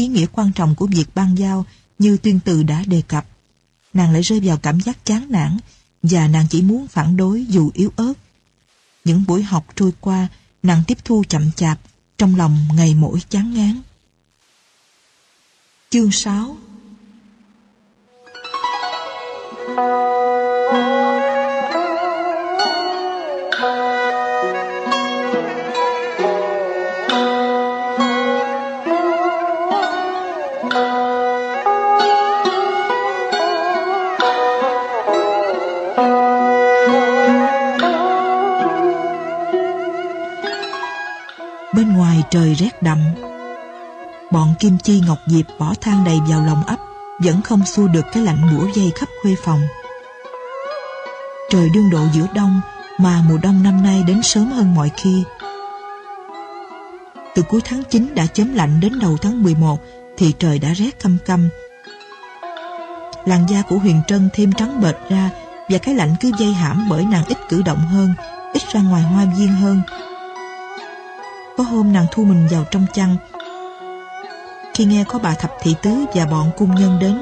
ý nghĩa quan trọng của việc ban giao như tuyên từ đã đề cập. Nàng lại rơi vào cảm giác chán nản và nàng chỉ muốn phản đối dù yếu ớt. Những buổi học trôi qua, nàng tiếp thu chậm chạp, trong lòng ngày mỗi chán ngán. Chương 6 ngày trời rét đậm. Bọn Kim Chi, Ngọc Diệp bỏ than đầy vào lòng ấp, Vẫn không xua được cái lạnh mũa dây khắp khuê phòng. Trời đương độ giữa đông, Mà mùa đông năm nay đến sớm hơn mọi khi. Từ cuối tháng 9 đã chớm lạnh đến đầu tháng 11 Thì trời đã rét căm căm. Làn da của Huyền Trân thêm trắng bệch ra, Và cái lạnh cứ dây hãm bởi nàng ít cử động hơn, Ít ra ngoài hoa viên hơn có hôm nàng thu mình vào trong chăn. Khi nghe có bà thập thị tứ và bọn cung nhân đến,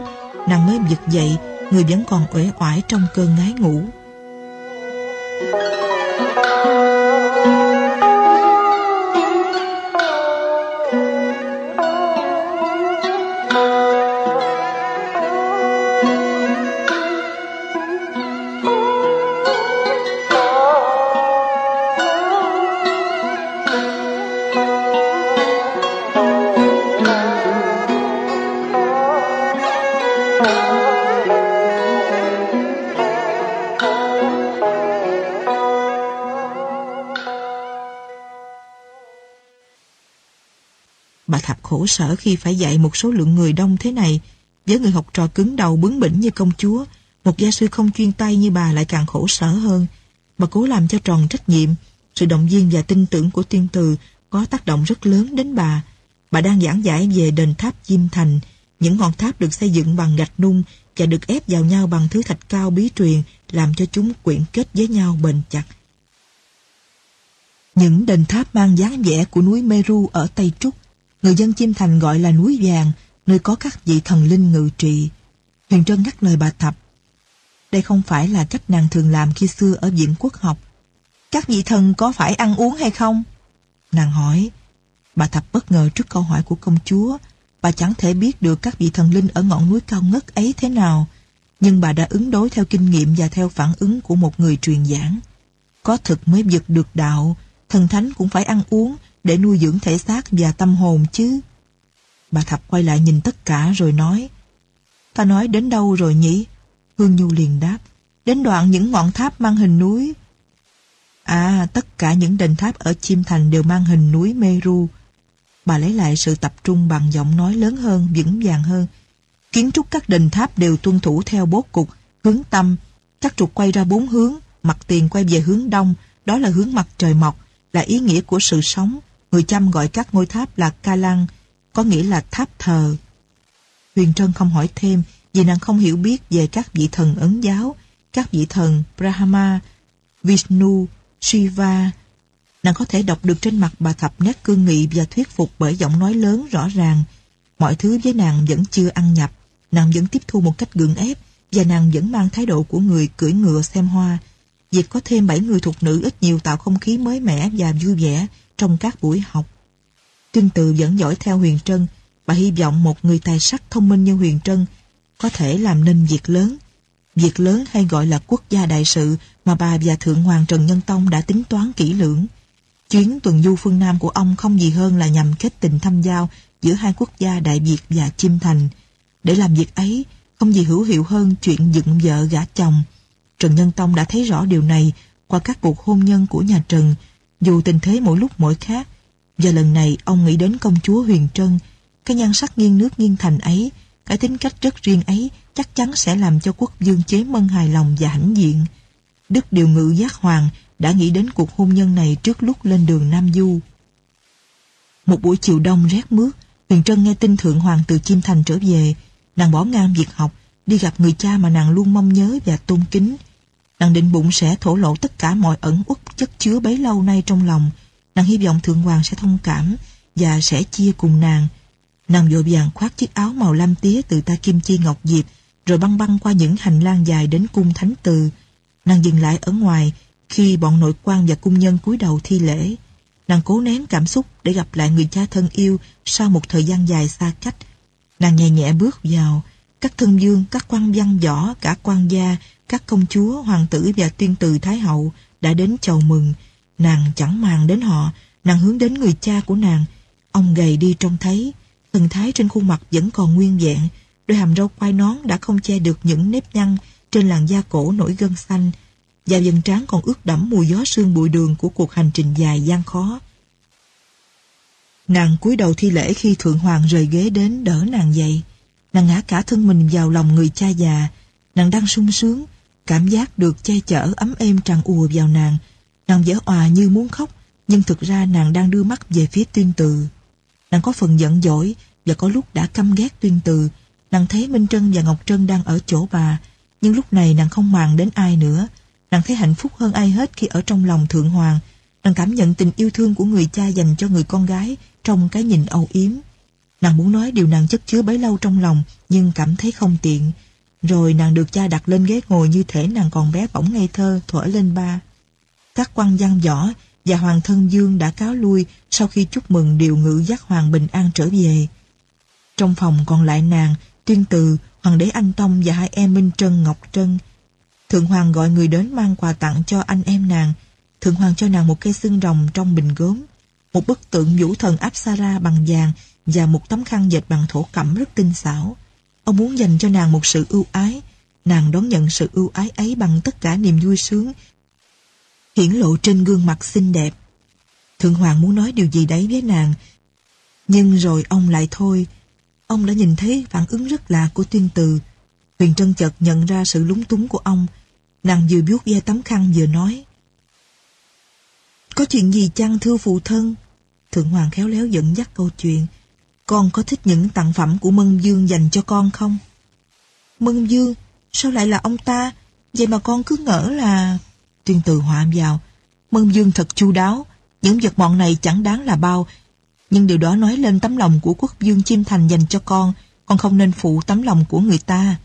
Nàng mới giật dậy, Người vẫn còn uể oải trong cơn ngái ngủ. Khổ sở khi phải dạy một số lượng người đông thế này. Với người học trò cứng đầu bướng bỉnh như công chúa, một gia sư không chuyên tay như bà lại càng khổ sở hơn. Bà cố làm cho tròn trách nhiệm. Sự động viên và tin tưởng của tiên từ có tác động rất lớn đến bà. Bà đang giảng giải về đền tháp Diêm Thành. Những ngọn tháp được xây dựng bằng gạch nung và được ép vào nhau bằng thứ thạch cao bí truyền làm cho chúng quyện kết với nhau bền chặt. Những đền tháp mang dáng vẻ của núi Meru ở Tây Trúc Người dân Chim Thành gọi là núi vàng, nơi có các vị thần linh ngự trị. Huyền Trân ngắt lời bà Thập. Đây không phải là cách nàng thường làm khi xưa ở viện quốc học. Các vị thần có phải ăn uống hay không? Nàng hỏi. Bà Thập bất ngờ trước câu hỏi của công chúa. Bà chẳng thể biết được các vị thần linh ở ngọn núi cao ngất ấy thế nào. Nhưng bà đã ứng đối theo kinh nghiệm và theo phản ứng của một người truyền giảng. Có thực mới vực được đạo, thần thánh cũng phải ăn uống để nuôi dưỡng thể xác và tâm hồn chứ. Bà Thập quay lại nhìn tất cả rồi nói Ta nói đến đâu rồi nhỉ? Hương Nhu liền đáp Đến đoạn những ngọn tháp mang hình núi. À tất cả những đền tháp ở Chim Thành đều mang hình núi Meru. Bà lấy lại sự tập trung bằng giọng nói lớn hơn, vững vàng hơn. Kiến trúc các đền tháp đều tuân thủ theo bố cục, hướng tâm. Các trục quay ra bốn hướng Mặt tiền quay về hướng đông Đó là hướng mặt trời mọc Là ý nghĩa của sự sống. Người chăm gọi các ngôi tháp là ca lăng, có nghĩa là tháp thờ. Huyền Trân không hỏi thêm vì nàng không hiểu biết về các vị thần ấn giáo, các vị thần Brahma, Vishnu, Shiva. Nàng có thể đọc được trên mặt bà thập nét cương nghị và thuyết phục bởi giọng nói lớn rõ ràng. Mọi thứ với nàng vẫn chưa ăn nhập, nàng vẫn tiếp thu một cách gượng ép và nàng vẫn mang thái độ của người cưỡi ngựa xem hoa. Việc có thêm bảy người thuộc nữ ít nhiều tạo không khí mới mẻ và vui vẻ trong các buổi học. Tương tự vẫn dõi theo Huyền Trân, bà hy vọng một người tài sắc thông minh như Huyền Trân có thể làm nên việc lớn. Việc lớn hay gọi là quốc gia đại sự mà bà và Thượng Hoàng Trần Nhân Tông đã tính toán kỹ lưỡng. Chuyến tuần du phương Nam của ông không gì hơn là nhằm kết tình thăm giao giữa hai quốc gia Đại Việt và Chim Thành. Để làm việc ấy, không gì hữu hiệu hơn chuyện dựng vợ gả chồng. Trần Nhân Tông đã thấy rõ điều này qua các cuộc hôn nhân của nhà Trần dù tình thế mỗi lúc mỗi khác, và lần này ông nghĩ đến công chúa Huyền Trân, cái nhan sắc nghiêng nước nghiêng thành ấy, cái tính cách rất riêng ấy chắc chắn sẽ làm cho quốc dương chế mân hài lòng và hãnh diện. Đức Điều Ngự Giác Hoàng đã nghĩ đến cuộc hôn nhân này trước lúc lên đường Nam Du. Một buổi chiều đông rét mướt, Huyền Trân nghe tin Thượng Hoàng từ Chim Thành trở về, nàng bỏ ngang việc học, đi gặp người cha mà nàng luôn mong nhớ và tôn kính, Nàng định bụng sẽ thổ lộ tất cả mọi ẩn uất chất chứa bấy lâu nay trong lòng. Nàng hy vọng Thượng Hoàng sẽ thông cảm và sẽ chia cùng nàng. Nàng vội vàng khoác chiếc áo màu lam tía từ ta kim chi ngọc diệp, rồi băng băng qua những hành lang dài đến cung thánh từ. Nàng dừng lại ở ngoài khi bọn nội quan và cung nhân cúi đầu thi lễ. Nàng cố nén cảm xúc để gặp lại người cha thân yêu sau một thời gian dài xa cách. Nàng nhẹ nhẹ bước vào, các thân dương, các quan văn võ, cả quan gia, các công chúa, hoàng tử và tiên từ Thái Hậu đã đến chầu mừng. Nàng chẳng màng đến họ, nàng hướng đến người cha của nàng. Ông gầy đi trông thấy, thần thái trên khuôn mặt vẫn còn nguyên vẹn, đôi hàm râu quai nón đã không che được những nếp nhăn trên làn da cổ nổi gân xanh, và dần trán còn ướt đẫm mùi gió sương bụi đường của cuộc hành trình dài gian khó. Nàng cúi đầu thi lễ khi Thượng Hoàng rời ghế đến đỡ nàng dậy. Nàng ngã cả thân mình vào lòng người cha già. Nàng đang sung sướng, cảm giác được che chở ấm êm tràn ùa vào nàng. Nàng dở òa như muốn khóc, nhưng thực ra nàng đang đưa mắt về phía tuyên từ. Nàng có phần giận dỗi và có lúc đã căm ghét tuyên từ. Nàng thấy Minh Trân và Ngọc Trân đang ở chỗ bà, nhưng lúc này nàng không màng đến ai nữa. Nàng thấy hạnh phúc hơn ai hết khi ở trong lòng Thượng Hoàng. Nàng cảm nhận tình yêu thương của người cha dành cho người con gái trong cái nhìn âu yếm. Nàng muốn nói điều nàng chất chứa bấy lâu trong lòng nhưng cảm thấy không tiện. Rồi nàng được cha đặt lên ghế ngồi như thể nàng còn bé bỏng ngây thơ thuở lên ba. Các quan văn võ và Hoàng thân Dương đã cáo lui sau khi chúc mừng điều ngự giác Hoàng bình an trở về. Trong phòng còn lại nàng, tuyên từ, Hoàng đế Anh Tông và hai em Minh Trân Ngọc Trân. Thượng Hoàng gọi người đến mang quà tặng cho anh em nàng. Thượng Hoàng cho nàng một cây xương rồng trong bình gốm, một bức tượng vũ thần Apsara bằng vàng và một tấm khăn dệt bằng thổ cẩm rất tinh xảo. Ông muốn dành cho nàng một sự ưu ái. Nàng đón nhận sự ưu ái ấy bằng tất cả niềm vui sướng hiển lộ trên gương mặt xinh đẹp. Thượng Hoàng muốn nói điều gì đấy với nàng, nhưng rồi ông lại thôi. Ông đã nhìn thấy phản ứng rất lạ của tuyên từ. Huyền Trân chợt nhận ra sự lúng túng của ông. Nàng vừa buốt ve tấm khăn vừa nói. Có chuyện gì chăng thưa phụ thân? Thượng Hoàng khéo léo dẫn dắt câu chuyện. Con có thích những tặng phẩm của Mân Dương dành cho con không? Mân Dương? Sao lại là ông ta? Vậy mà con cứ ngỡ là... Tuyên từ họa vào. Mân Dương thật chu đáo. Những vật bọn này chẳng đáng là bao. Nhưng điều đó nói lên tấm lòng của quốc dương chim thành dành cho con. Con không nên phụ tấm lòng của người ta.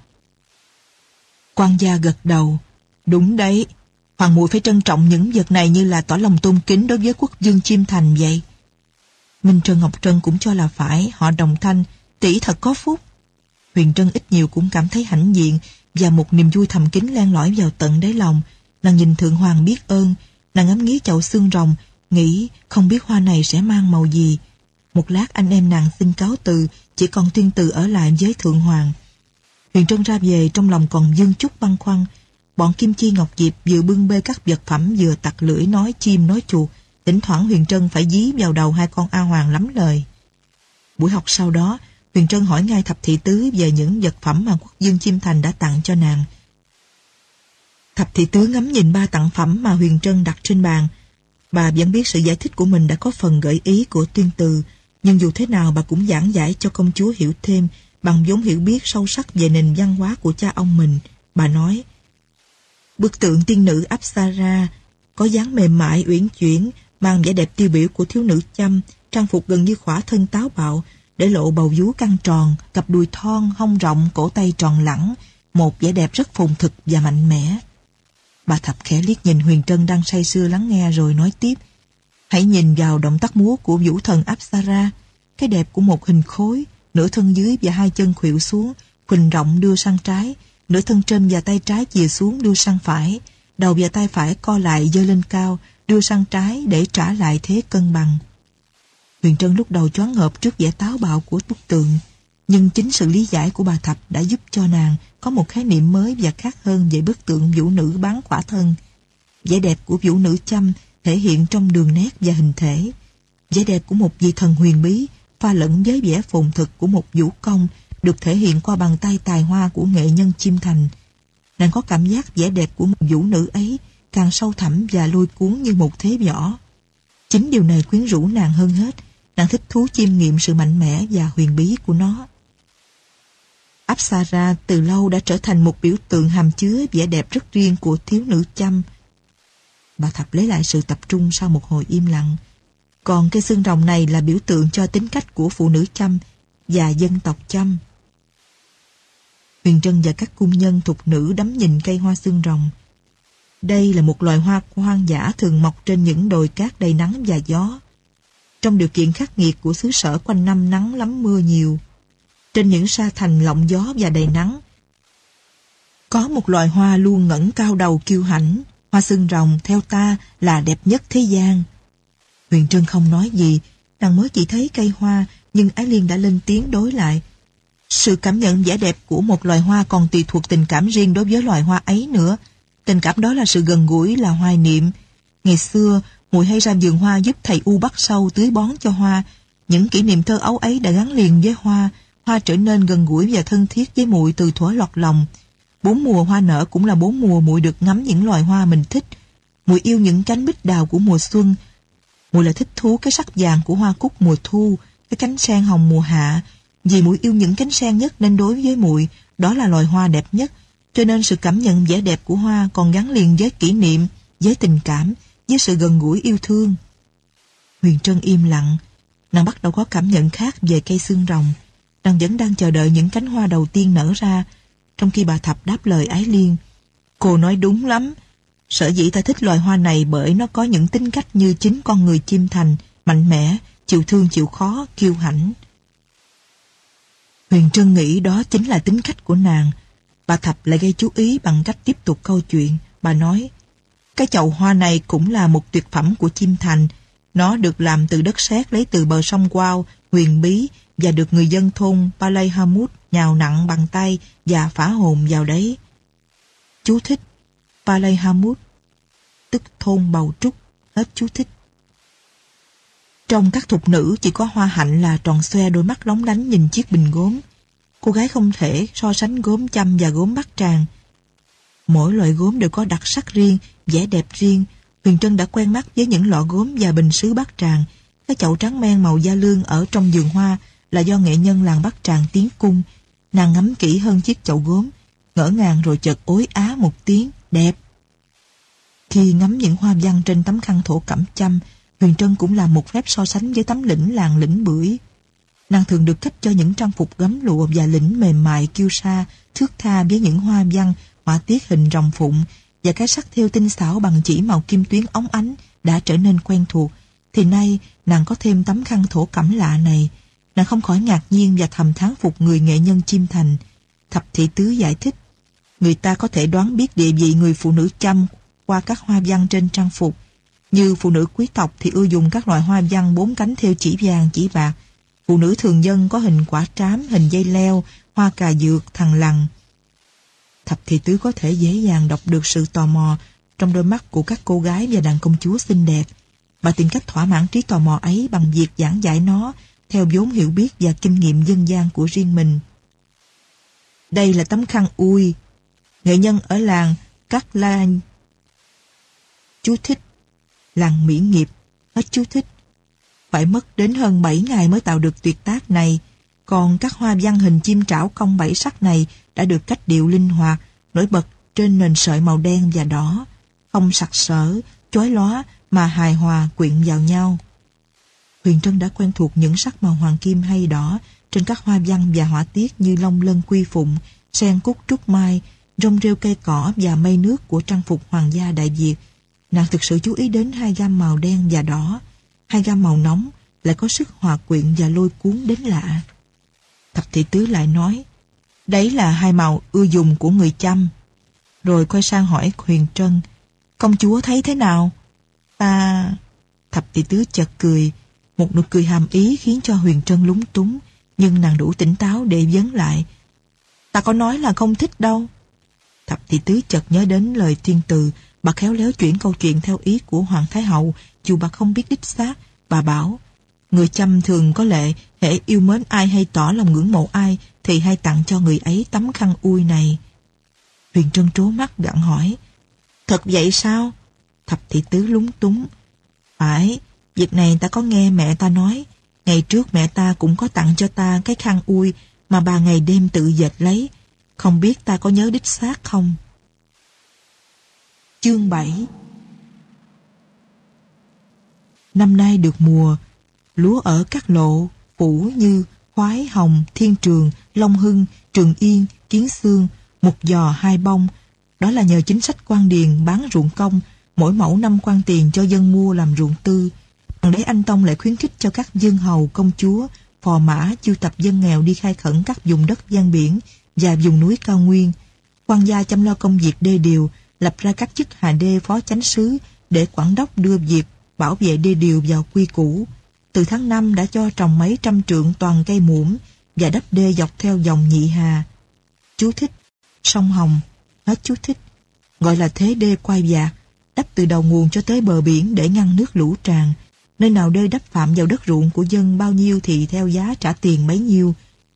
quan gia gật đầu. Đúng đấy. Hoàng muội phải trân trọng những vật này như là tỏ lòng tôn kính đối với quốc dương chim thành vậy. Minh Trân Ngọc Trân cũng cho là phải, họ đồng thanh, tỷ thật có phúc. Huyền Trân ít nhiều cũng cảm thấy hãnh diện và một niềm vui thầm kín len lỏi vào tận đáy lòng. Nàng nhìn Thượng Hoàng biết ơn, nàng ngắm nghía chậu xương rồng, nghĩ không biết hoa này sẽ mang màu gì. Một lát anh em nàng xin cáo từ, chỉ còn tuyên từ ở lại với Thượng Hoàng. Huyền Trân ra về trong lòng còn dương chút băn khoăn. Bọn Kim Chi Ngọc Diệp vừa bưng bê các vật phẩm vừa tặc lưỡi nói chim nói chuột. Thỉnh thoảng Huyền Trân phải dí vào đầu hai con A Hoàng lắm lời. Buổi học sau đó, Huyền Trân hỏi ngay thập thị tứ về những vật phẩm mà quốc dương Chim Thành đã tặng cho nàng. Thập thị tứ ngắm nhìn ba tặng phẩm mà Huyền Trân đặt trên bàn. Bà vẫn biết sự giải thích của mình đã có phần gợi ý của tuyên từ, nhưng dù thế nào bà cũng giảng giải cho công chúa hiểu thêm bằng vốn hiểu biết sâu sắc về nền văn hóa của cha ông mình. Bà nói, Bức tượng tiên nữ Apsara có dáng mềm mại, uyển chuyển, mang vẻ đẹp tiêu biểu của thiếu nữ chăm, trang phục gần như khỏa thân táo bạo, để lộ bầu vú căng tròn, cặp đùi thon, hông rộng, cổ tay tròn lẳng, một vẻ đẹp rất phồn thực và mạnh mẽ. Bà Thập khẽ liếc nhìn Huyền Trân đang say sưa lắng nghe rồi nói tiếp. Hãy nhìn vào động tác múa của vũ thần Apsara, cái đẹp của một hình khối, nửa thân dưới và hai chân khuỵu xuống, khuỳnh rộng đưa sang trái, nửa thân trên và tay trái chìa xuống đưa sang phải, đầu và tay phải co lại dơ lên cao, đưa sang trái để trả lại thế cân bằng. Huyền Trân lúc đầu choáng ngợp trước vẻ táo bạo của bức tượng, nhưng chính sự lý giải của bà Thập đã giúp cho nàng có một khái niệm mới và khác hơn về bức tượng vũ nữ bán khỏa thân. Vẻ đẹp của vũ nữ chăm thể hiện trong đường nét và hình thể. Vẻ đẹp của một vị thần huyền bí pha lẫn với vẻ phồn thực của một vũ công được thể hiện qua bàn tay tài hoa của nghệ nhân chim thành. Nàng có cảm giác vẻ đẹp của một vũ nữ ấy càng sâu thẳm và lôi cuốn như một thế võ. Chính điều này quyến rũ nàng hơn hết. Nàng thích thú chiêm nghiệm sự mạnh mẽ và huyền bí của nó. Apsara từ lâu đã trở thành một biểu tượng hàm chứa vẻ đẹp rất riêng của thiếu nữ chăm. Bà Thập lấy lại sự tập trung sau một hồi im lặng. Còn cây xương rồng này là biểu tượng cho tính cách của phụ nữ chăm và dân tộc Chăm. Huyền Trân và các cung nhân thục nữ đắm nhìn cây hoa xương rồng. Đây là một loài hoa hoang dã thường mọc trên những đồi cát đầy nắng và gió. Trong điều kiện khắc nghiệt của xứ sở quanh năm nắng lắm mưa nhiều, trên những sa thành lộng gió và đầy nắng, có một loài hoa luôn ngẩng cao đầu kiêu hãnh, hoa xương rồng theo ta là đẹp nhất thế gian. Huyền Trân không nói gì, nàng mới chỉ thấy cây hoa, nhưng Ái Liên đã lên tiếng đối lại. Sự cảm nhận vẻ đẹp của một loài hoa còn tùy thuộc tình cảm riêng đối với loài hoa ấy nữa. Tình cảm đó là sự gần gũi, là hoài niệm. Ngày xưa, mùi hay ra vườn hoa giúp thầy U bắt sâu tưới bón cho hoa. Những kỷ niệm thơ ấu ấy đã gắn liền với hoa. Hoa trở nên gần gũi và thân thiết với mùi từ thuở lọt lòng. Bốn mùa hoa nở cũng là bốn mùa muội được ngắm những loài hoa mình thích. Muội yêu những cánh bích đào của mùa xuân. Muội là thích thú cái sắc vàng của hoa cúc mùa thu, cái cánh sen hồng mùa hạ. Vì muội yêu những cánh sen nhất nên đối với muội, đó là loài hoa đẹp nhất. Cho nên sự cảm nhận vẻ đẹp của hoa còn gắn liền với kỷ niệm, với tình cảm, với sự gần gũi yêu thương. Huyền Trân im lặng, nàng bắt đầu có cảm nhận khác về cây xương rồng. Nàng vẫn đang chờ đợi những cánh hoa đầu tiên nở ra, trong khi bà Thập đáp lời Ái Liên. Cô nói đúng lắm. Sở dĩ ta thích loài hoa này bởi nó có những tính cách như chính con người chim thành, mạnh mẽ, chịu thương chịu khó, kiêu hãnh. Huyền Trân nghĩ đó chính là tính cách của nàng. Bà Thập lại gây chú ý bằng cách tiếp tục câu chuyện. Bà nói, cái chậu hoa này cũng là một tuyệt phẩm của chim thành. Nó được làm từ đất sét lấy từ bờ sông Quao, huyền bí và được người dân thôn Palay Hamut nhào nặng bằng tay và phá hồn vào đấy. Chú thích Palay Hamut tức thôn bầu trúc hết chú thích. Trong các thục nữ chỉ có hoa hạnh là tròn xoe đôi mắt lóng lánh nhìn chiếc bình gốm. Cô gái không thể so sánh gốm chăm và gốm bát tràng. Mỗi loại gốm đều có đặc sắc riêng, vẻ đẹp riêng. Huyền Trân đã quen mắt với những lọ gốm và bình sứ bát tràng. Cái chậu trắng men màu da lương ở trong vườn hoa là do nghệ nhân làng bát tràng tiến cung Nàng ngắm kỹ hơn chiếc chậu gốm, ngỡ ngàng rồi chợt ối á một tiếng, đẹp. Khi ngắm những hoa văn trên tấm khăn thổ cẩm chăm, Huyền Trân cũng làm một phép so sánh với tấm lĩnh làng lĩnh bưởi. Nàng thường được cách cho những trang phục gấm lụa và lĩnh mềm mại kiêu sa, thước tha với những hoa văn, họa tiết hình rồng phụng và cái sắc thêu tinh xảo bằng chỉ màu kim tuyến óng ánh đã trở nên quen thuộc. Thì nay, nàng có thêm tấm khăn thổ cẩm lạ này, Nàng không khỏi ngạc nhiên và thầm thán phục người nghệ nhân chim thành. Thập thị tứ giải thích. Người ta có thể đoán biết địa vị người phụ nữ chăm qua các hoa văn trên trang phục. Như phụ nữ quý tộc thì ưa dùng các loại hoa văn bốn cánh theo chỉ vàng, chỉ bạc. Phụ nữ thường dân có hình quả trám, hình dây leo, hoa cà dược, thằng lằn. Thập thị tứ có thể dễ dàng đọc được sự tò mò trong đôi mắt của các cô gái và đàn công chúa xinh đẹp. Bà tìm cách thỏa mãn trí tò mò ấy bằng việc giảng giải nó theo vốn hiểu biết và kinh nghiệm dân gian của riêng mình. Đây là tấm khăn ui, nghệ nhân ở làng Cát la Chú thích, làng Mỹ Nghiệp, hết chú thích. Phải mất đến hơn 7 ngày mới tạo được tuyệt tác này, còn các hoa văn hình chim trảo cong bảy sắc này đã được cách điệu linh hoạt, nổi bật trên nền sợi màu đen và đỏ, không sặc sỡ, chói lóa mà hài hòa quyện vào nhau. Huyền Trân đã quen thuộc những sắc màu hoàng kim hay đỏ trên các hoa văn và họa tiết như long lân quy phụng, sen cúc trúc mai, rong rêu cây cỏ và mây nước của trang phục hoàng gia Đại Việt. Nàng thực sự chú ý đến hai gam màu đen và đỏ. Hai gam màu nóng lại có sức hòa quyện và lôi cuốn đến lạ. Thập thị tứ lại nói, đấy là hai màu ưa dùng của người chăm. Rồi quay sang hỏi Huyền Trân, công chúa thấy thế nào? Ta... Thập thị tứ chợt cười, một nụ cười hàm ý khiến cho Huyền Trân lúng túng, nhưng nàng đủ tỉnh táo để vấn lại. Ta có nói là không thích đâu. Thập thị tứ chợt nhớ đến lời thiên từ, bà khéo léo chuyển câu chuyện theo ý của Hoàng Thái Hậu, dù bà không biết đích xác. Bà bảo, người chăm thường có lệ, hễ yêu mến ai hay tỏ lòng ngưỡng mộ ai, thì hay tặng cho người ấy tấm khăn ui này. Huyền Trân trố mắt gặng hỏi, thật vậy sao? Thập thị tứ lúng túng. Phải, Việc này ta có nghe mẹ ta nói. Ngày trước mẹ ta cũng có tặng cho ta cái khăn ui mà bà ngày đêm tự dệt lấy. Không biết ta có nhớ đích xác không? Chương 7 Năm nay được mùa, lúa ở các lộ, phủ như khoái, hồng, thiên trường, long hưng, trường yên, kiến xương, một giò hai bông. Đó là nhờ chính sách quan điền bán ruộng công, mỗi mẫu năm quan tiền cho dân mua làm ruộng tư. Hoàng đế Anh Tông lại khuyến khích cho các dân hầu, công chúa, phò mã chiêu tập dân nghèo đi khai khẩn các vùng đất gian biển và vùng núi cao nguyên. quan gia chăm lo công việc đê điều, lập ra các chức hà đê phó chánh sứ để quản đốc đưa việc bảo vệ đê điều vào quy củ. Từ tháng 5 đã cho trồng mấy trăm trượng toàn cây muỗng và đắp đê dọc theo dòng nhị hà. Chú thích, sông Hồng, hết chú thích, gọi là thế đê quay vạc, đắp từ đầu nguồn cho tới bờ biển để ngăn nước lũ tràn. Nơi nào đê đắp phạm vào đất ruộng của dân bao nhiêu thì theo giá trả tiền bấy nhiêu.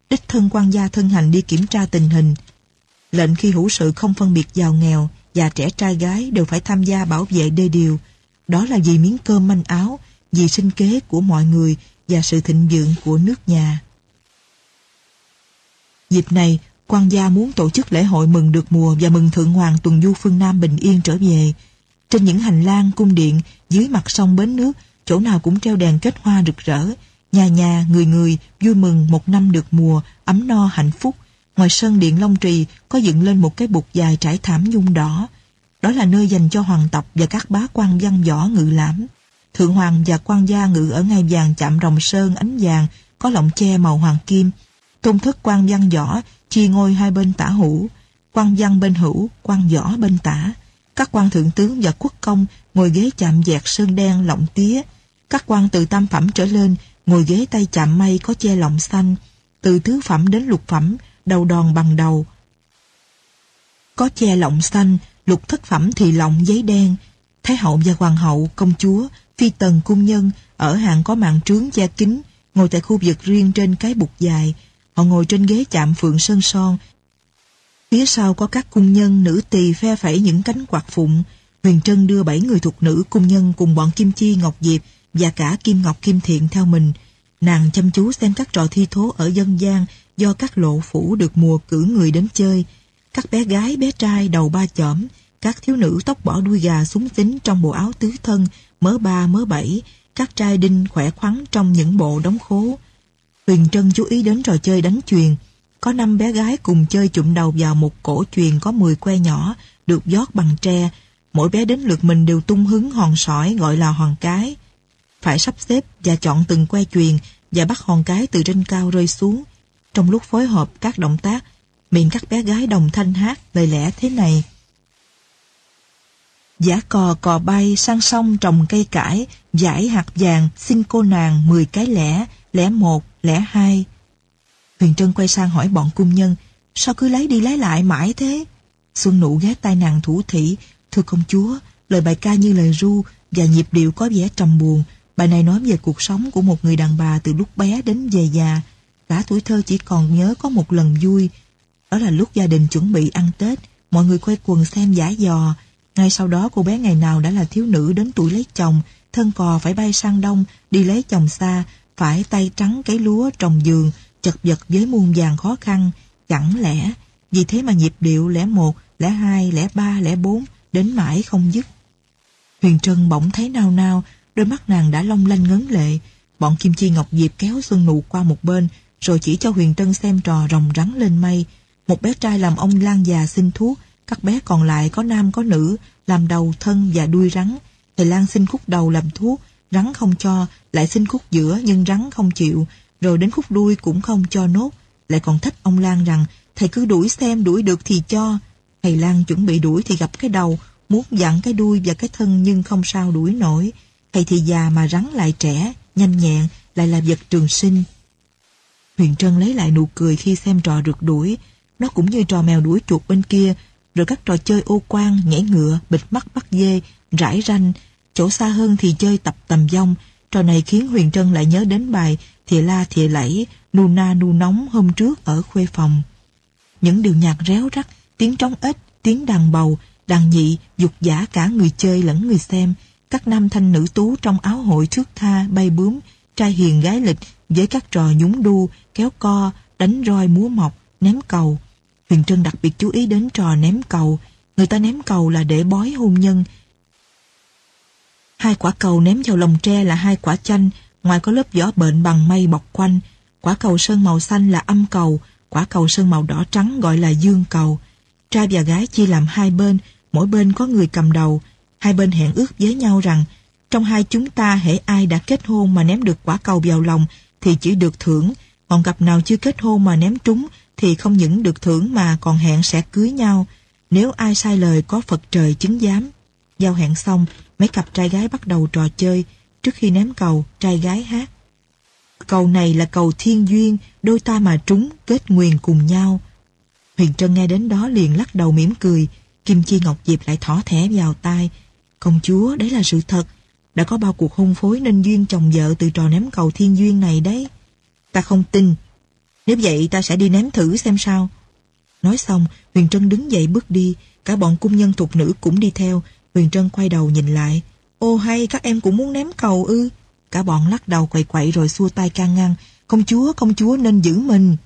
Đích thân quan gia thân hành đi kiểm tra tình hình. Lệnh khi hữu sự không phân biệt giàu nghèo, và trẻ trai gái đều phải tham gia bảo vệ đê điều. Đó là vì miếng cơm manh áo, vì sinh kế của mọi người và sự thịnh vượng của nước nhà. Dịp này, quan gia muốn tổ chức lễ hội mừng được mùa và mừng Thượng Hoàng tuần du phương Nam bình yên trở về. Trên những hành lang, cung điện, dưới mặt sông bến nước, chỗ nào cũng treo đèn kết hoa rực rỡ. Nhà nhà, người người vui mừng một năm được mùa, ấm no hạnh phúc. Ngoài sân điện Long Trì có dựng lên một cái bục dài trải thảm nhung đỏ. Đó là nơi dành cho hoàng tộc và các bá quan văn võ ngự lãm. Thượng hoàng và quan gia ngự ở ngai vàng chạm rồng sơn ánh vàng có lọng che màu hoàng kim. Tôn thức quan văn võ chia ngôi hai bên tả hữu, quan văn bên hữu, quan võ bên tả. Các quan thượng tướng và quốc công ngồi ghế chạm dẹt sơn đen lọng tía. Các quan từ tam phẩm trở lên ngồi ghế tay chạm mây có che lọng xanh. Từ thứ phẩm đến lục phẩm đầu đòn bằng đầu. Có che lọng xanh, lục thất phẩm thì lọng giấy đen. Thái hậu và hoàng hậu, công chúa, phi tần cung nhân ở hạng có mạng trướng che kính, ngồi tại khu vực riêng trên cái bục dài. Họ ngồi trên ghế chạm phượng sơn son. Phía sau có các cung nhân, nữ tỳ phe phẩy những cánh quạt phụng. Huyền Trân đưa bảy người thuộc nữ cung nhân cùng bọn Kim Chi, Ngọc Diệp và cả Kim Ngọc Kim Thiện theo mình. Nàng chăm chú xem các trò thi thố ở dân gian do các lộ phủ được mùa cử người đến chơi. Các bé gái bé trai đầu ba chỏm, các thiếu nữ tóc bỏ đuôi gà súng tính trong bộ áo tứ thân, mớ ba mớ bảy, các trai đinh khỏe khoắn trong những bộ đóng khố. Huyền Trân chú ý đến trò chơi đánh chuyền. Có năm bé gái cùng chơi chụm đầu vào một cổ chuyền có 10 que nhỏ, được giót bằng tre. Mỗi bé đến lượt mình đều tung hứng hòn sỏi gọi là hòn cái. Phải sắp xếp và chọn từng que chuyền và bắt hòn cái từ trên cao rơi xuống. Trong lúc phối hợp các động tác, miệng các bé gái đồng thanh hát lời lẽ thế này. Giả cò cò bay sang sông trồng cây cải, giải hạt vàng, xin cô nàng 10 cái lẻ, lẻ một, lẻ hai. Huyền Trân quay sang hỏi bọn cung nhân, sao cứ lấy đi lấy lại mãi thế? Xuân nụ ghé tay nàng thủ thị, thưa công chúa, lời bài ca như lời ru và nhịp điệu có vẻ trầm buồn. Bài này nói về cuộc sống của một người đàn bà từ lúc bé đến về già. Cả tuổi thơ chỉ còn nhớ có một lần vui. Đó là lúc gia đình chuẩn bị ăn Tết, mọi người quay quần xem giả dò. Ngay sau đó cô bé ngày nào đã là thiếu nữ đến tuổi lấy chồng, thân cò phải bay sang đông, đi lấy chồng xa, phải tay trắng cái lúa trồng giường, chật vật với muôn vàng khó khăn. Chẳng lẽ, vì thế mà nhịp điệu lẻ một, lẻ hai, lẻ ba, lẻ bốn, đến mãi không dứt. Huyền Trân bỗng thấy nao nao, đôi mắt nàng đã long lanh ngấn lệ. Bọn Kim Chi Ngọc Diệp kéo Xuân Nụ qua một bên, rồi chỉ cho Huyền Trân xem trò rồng rắn lên mây. Một bé trai làm ông lang già xin thuốc, các bé còn lại có nam có nữ, làm đầu, thân và đuôi rắn. Thầy Lan xin khúc đầu làm thuốc, rắn không cho, lại xin khúc giữa nhưng rắn không chịu, rồi đến khúc đuôi cũng không cho nốt. Lại còn thách ông Lan rằng, thầy cứ đuổi xem đuổi được thì cho. Thầy Lan chuẩn bị đuổi thì gặp cái đầu, muốn dặn cái đuôi và cái thân nhưng không sao đuổi nổi. Thầy thì già mà rắn lại trẻ, nhanh nhẹn, lại là vật trường sinh. Huyền Trân lấy lại nụ cười khi xem trò rượt đuổi. Nó cũng như trò mèo đuổi chuột bên kia, rồi các trò chơi ô quan, nhảy ngựa, bịt mắt bắt dê, rải ranh. Chỗ xa hơn thì chơi tập tầm dông. Trò này khiến Huyền Trân lại nhớ đến bài Thìa la thìa lẫy, nu na nu nóng hôm trước ở khuê phòng. Những điều nhạc réo rắt, tiếng trống ếch, tiếng đàn bầu, đàn nhị, dục giả cả người chơi lẫn người xem. Các nam thanh nữ tú trong áo hội thước tha, bay bướm, trai hiền gái lịch với các trò nhúng đu, kéo co, đánh roi múa mọc, ném cầu. Huyền Trân đặc biệt chú ý đến trò ném cầu. Người ta ném cầu là để bói hôn nhân. Hai quả cầu ném vào lồng tre là hai quả chanh, ngoài có lớp vỏ bệnh bằng mây bọc quanh. Quả cầu sơn màu xanh là âm cầu, quả cầu sơn màu đỏ trắng gọi là dương cầu. Trai và gái chia làm hai bên, mỗi bên có người cầm đầu. Hai bên hẹn ước với nhau rằng trong hai chúng ta hễ ai đã kết hôn mà ném được quả cầu vào lòng thì chỉ được thưởng, còn cặp nào chưa kết hôn mà ném trúng thì không những được thưởng mà còn hẹn sẽ cưới nhau. Nếu ai sai lời có Phật trời chứng giám. Giao hẹn xong, mấy cặp trai gái bắt đầu trò chơi. Trước khi ném cầu, trai gái hát. Cầu này là cầu thiên duyên, đôi ta mà trúng, kết nguyền cùng nhau. Huyền Trân nghe đến đó liền lắc đầu mỉm cười, Kim Chi Ngọc Diệp lại thỏ thẻ vào tai. Công chúa, đấy là sự thật. Đã có bao cuộc hôn phối nên duyên chồng vợ từ trò ném cầu thiên duyên này đấy. Ta không tin. Nếu vậy ta sẽ đi ném thử xem sao. Nói xong, Huyền Trân đứng dậy bước đi, cả bọn cung nhân thuộc nữ cũng đi theo. Huyền Trân quay đầu nhìn lại. Ô hay, các em cũng muốn ném cầu ư? Cả bọn lắc đầu quậy quậy rồi xua tay can ngăn. Công chúa, công chúa nên giữ mình.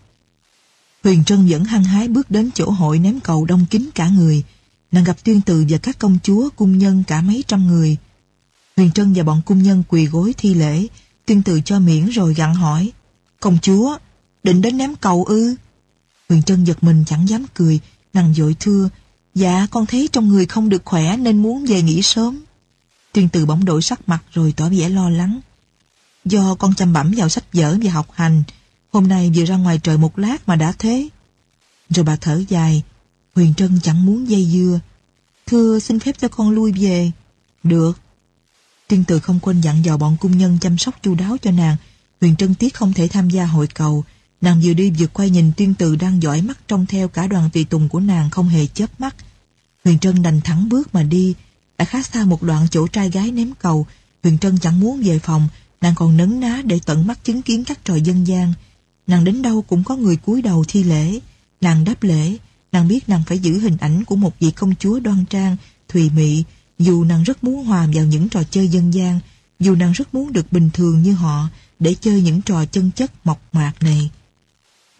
Huyền Trân vẫn hăng hái bước đến chỗ hội ném cầu đông kín cả người. Nàng gặp tuyên từ và các công chúa, cung nhân cả mấy trăm người. Huyền Trân và bọn cung nhân quỳ gối thi lễ. Tuyên từ cho miễn rồi gặn hỏi. Công chúa, định đến ném cầu ư? Huyền Trân giật mình chẳng dám cười. Nàng dội thưa. Dạ, con thấy trong người không được khỏe nên muốn về nghỉ sớm. Tuyên từ bỗng đổi sắc mặt rồi tỏ vẻ lo lắng. Do con chăm bẩm vào sách vở và học hành, hôm nay vừa ra ngoài trời một lát mà đã thế. Rồi bà thở dài, Huyền Trân chẳng muốn dây dưa. Thưa xin phép cho con lui về. Được. Tiên từ không quên dặn dò bọn cung nhân chăm sóc chu đáo cho nàng. Huyền Trân tiếc không thể tham gia hội cầu. Nàng vừa đi vừa quay nhìn tiên từ đang dõi mắt trông theo cả đoàn tùy tùng của nàng không hề chớp mắt. Huyền Trân đành thẳng bước mà đi. Đã khá xa một đoạn chỗ trai gái ném cầu. Huyền Trân chẳng muốn về phòng Nàng còn nấn ná để tận mắt chứng kiến các trò dân gian. Nàng đến đâu cũng có người cúi đầu thi lễ. Nàng đáp lễ, nàng biết nàng phải giữ hình ảnh của một vị công chúa đoan trang, thùy mị, dù nàng rất muốn hòa vào những trò chơi dân gian, dù nàng rất muốn được bình thường như họ để chơi những trò chân chất mộc mạc này.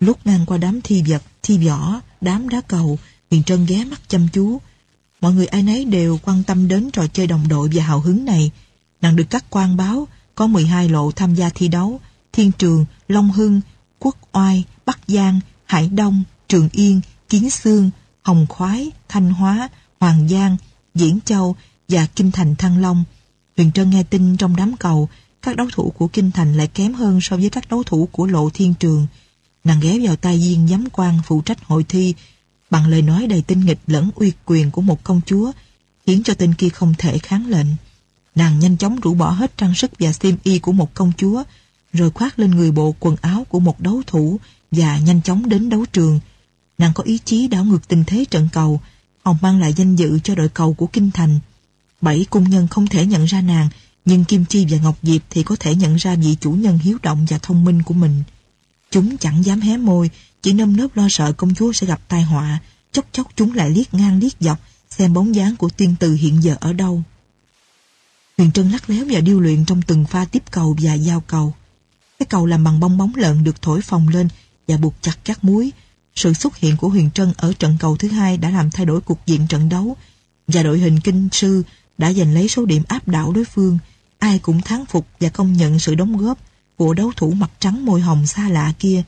Lúc ngang qua đám thi vật, thi võ, đám đá cầu, Huyền Trân ghé mắt chăm chú. Mọi người ai nấy đều quan tâm đến trò chơi đồng đội và hào hứng này. Nàng được các quan báo có 12 lộ tham gia thi đấu, Thiên Trường, Long Hưng, Quốc Oai, Bắc Giang, Hải Đông, Trường Yên, Kiến Sương, Hồng Khoái, Thanh Hóa, Hoàng Giang, Diễn Châu và Kinh Thành Thăng Long. Huyền Trân nghe tin trong đám cầu, các đấu thủ của Kinh Thành lại kém hơn so với các đấu thủ của Lộ Thiên Trường. Nàng ghé vào tai viên giám quan phụ trách hội thi bằng lời nói đầy tinh nghịch lẫn uy quyền của một công chúa khiến cho tên kia không thể kháng lệnh. Nàng nhanh chóng rũ bỏ hết trang sức và xiêm y của một công chúa, rồi khoác lên người bộ quần áo của một đấu thủ và nhanh chóng đến đấu trường. Nàng có ý chí đảo ngược tình thế trận cầu, hòng mang lại danh dự cho đội cầu của Kinh Thành. Bảy cung nhân không thể nhận ra nàng, nhưng Kim Chi và Ngọc Diệp thì có thể nhận ra vị chủ nhân hiếu động và thông minh của mình. Chúng chẳng dám hé môi, chỉ nâm nớp lo sợ công chúa sẽ gặp tai họa, chốc chốc chúng lại liếc ngang liếc dọc, xem bóng dáng của tiên từ hiện giờ ở đâu. Huyền Trân lắc léo và điêu luyện trong từng pha tiếp cầu và giao cầu. Cái cầu làm bằng bong bóng lợn được thổi phồng lên và buộc chặt các muối. Sự xuất hiện của Huyền Trân ở trận cầu thứ hai đã làm thay đổi cục diện trận đấu và đội hình kinh sư đã giành lấy số điểm áp đảo đối phương. Ai cũng thán phục và công nhận sự đóng góp của đấu thủ mặt trắng môi hồng xa lạ kia.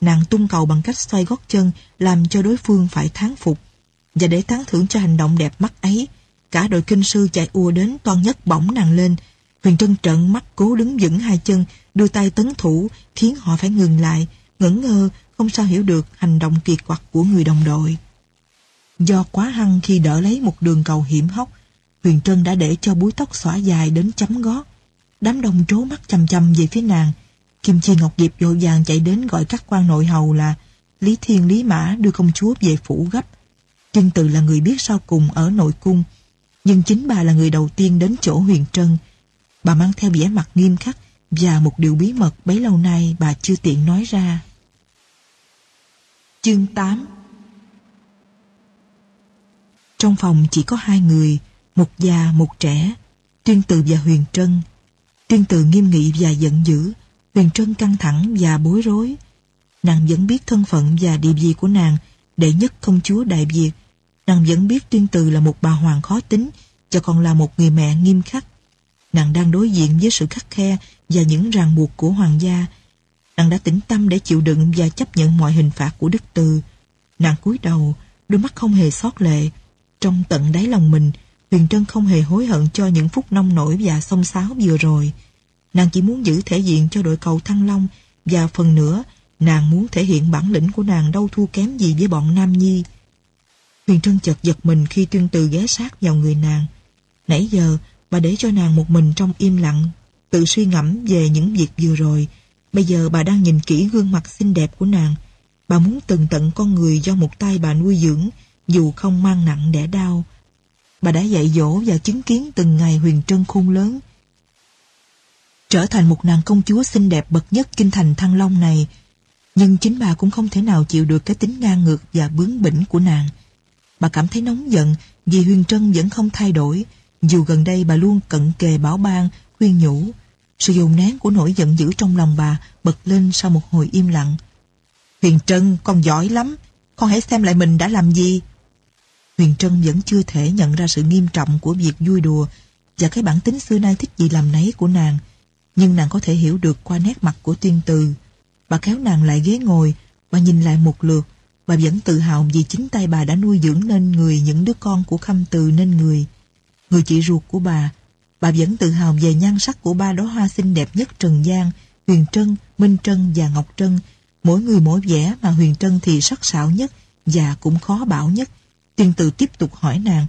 Nàng tung cầu bằng cách xoay gót chân làm cho đối phương phải thán phục. Và để tán thưởng cho hành động đẹp mắt ấy, Cả đội kinh sư chạy ùa đến toan nhất bỏng nàng lên. Huyền Trân trợn mắt cố đứng vững hai chân, đưa tay tấn thủ, khiến họ phải ngừng lại, ngẩn ngơ, không sao hiểu được hành động kỳ quặc của người đồng đội. Do quá hăng khi đỡ lấy một đường cầu hiểm hóc, Huyền Trân đã để cho búi tóc xõa dài đến chấm gót. Đám đông trố mắt chầm chầm về phía nàng. Kim Chi Ngọc Diệp vội vàng chạy đến gọi các quan nội hầu là Lý Thiên Lý Mã đưa công chúa về phủ gấp. Chân Từ là người biết sau cùng ở nội cung, nhưng chính bà là người đầu tiên đến chỗ Huyền Trân. Bà mang theo vẻ mặt nghiêm khắc và một điều bí mật bấy lâu nay bà chưa tiện nói ra. Chương 8 Trong phòng chỉ có hai người, một già một trẻ, Tuyên Từ và Huyền Trân. Tuyên Từ nghiêm nghị và giận dữ, Huyền Trân căng thẳng và bối rối. Nàng vẫn biết thân phận và địa vị của nàng, đệ nhất công chúa Đại Việt, Nàng vẫn biết Tuyên Từ là một bà hoàng khó tính và còn là một người mẹ nghiêm khắc. Nàng đang đối diện với sự khắc khe và những ràng buộc của hoàng gia. nàng đã tĩnh tâm để chịu đựng và chấp nhận mọi hình phạt của Đức Từ. Nàng cúi đầu, đôi mắt không hề xót lệ. Trong tận đáy lòng mình, Huyền Trân không hề hối hận cho những phút nông nổi và xông xáo vừa rồi. Nàng chỉ muốn giữ thể diện cho đội cầu Thăng Long và phần nữa, nàng muốn thể hiện bản lĩnh của nàng đâu thua kém gì với bọn Nam Nhi. Huyền Trân chợt giật mình khi tuyên từ ghé sát vào người nàng. Nãy giờ, bà để cho nàng một mình trong im lặng, tự suy ngẫm về những việc vừa rồi. Bây giờ bà đang nhìn kỹ gương mặt xinh đẹp của nàng. Bà muốn từng tận con người do một tay bà nuôi dưỡng, dù không mang nặng đẻ đau. Bà đã dạy dỗ và chứng kiến từng ngày huyền trân khôn lớn. Trở thành một nàng công chúa xinh đẹp bậc nhất kinh thành Thăng Long này, nhưng chính bà cũng không thể nào chịu được cái tính ngang ngược và bướng bỉnh của nàng. Bà cảm thấy nóng giận vì Huyền Trân vẫn không thay đổi, dù gần đây bà luôn cận kề bảo ban, khuyên nhủ. Sự dồn nén của nỗi giận dữ trong lòng bà bật lên sau một hồi im lặng. Huyền Trân, con giỏi lắm, con hãy xem lại mình đã làm gì. Huyền Trân vẫn chưa thể nhận ra sự nghiêm trọng của việc vui đùa và cái bản tính xưa nay thích gì làm nấy của nàng. Nhưng nàng có thể hiểu được qua nét mặt của tuyên từ. Bà kéo nàng lại ghế ngồi, và nhìn lại một lượt. Bà vẫn tự hào vì chính tay bà đã nuôi dưỡng nên người những đứa con của khâm từ nên người. Người chị ruột của bà, bà vẫn tự hào về nhan sắc của ba đóa hoa xinh đẹp nhất Trần gian, Huyền Trân, Minh Trân và Ngọc Trân. Mỗi người mỗi vẻ mà Huyền Trân thì sắc sảo nhất và cũng khó bảo nhất. Tiên từ tiếp tục hỏi nàng,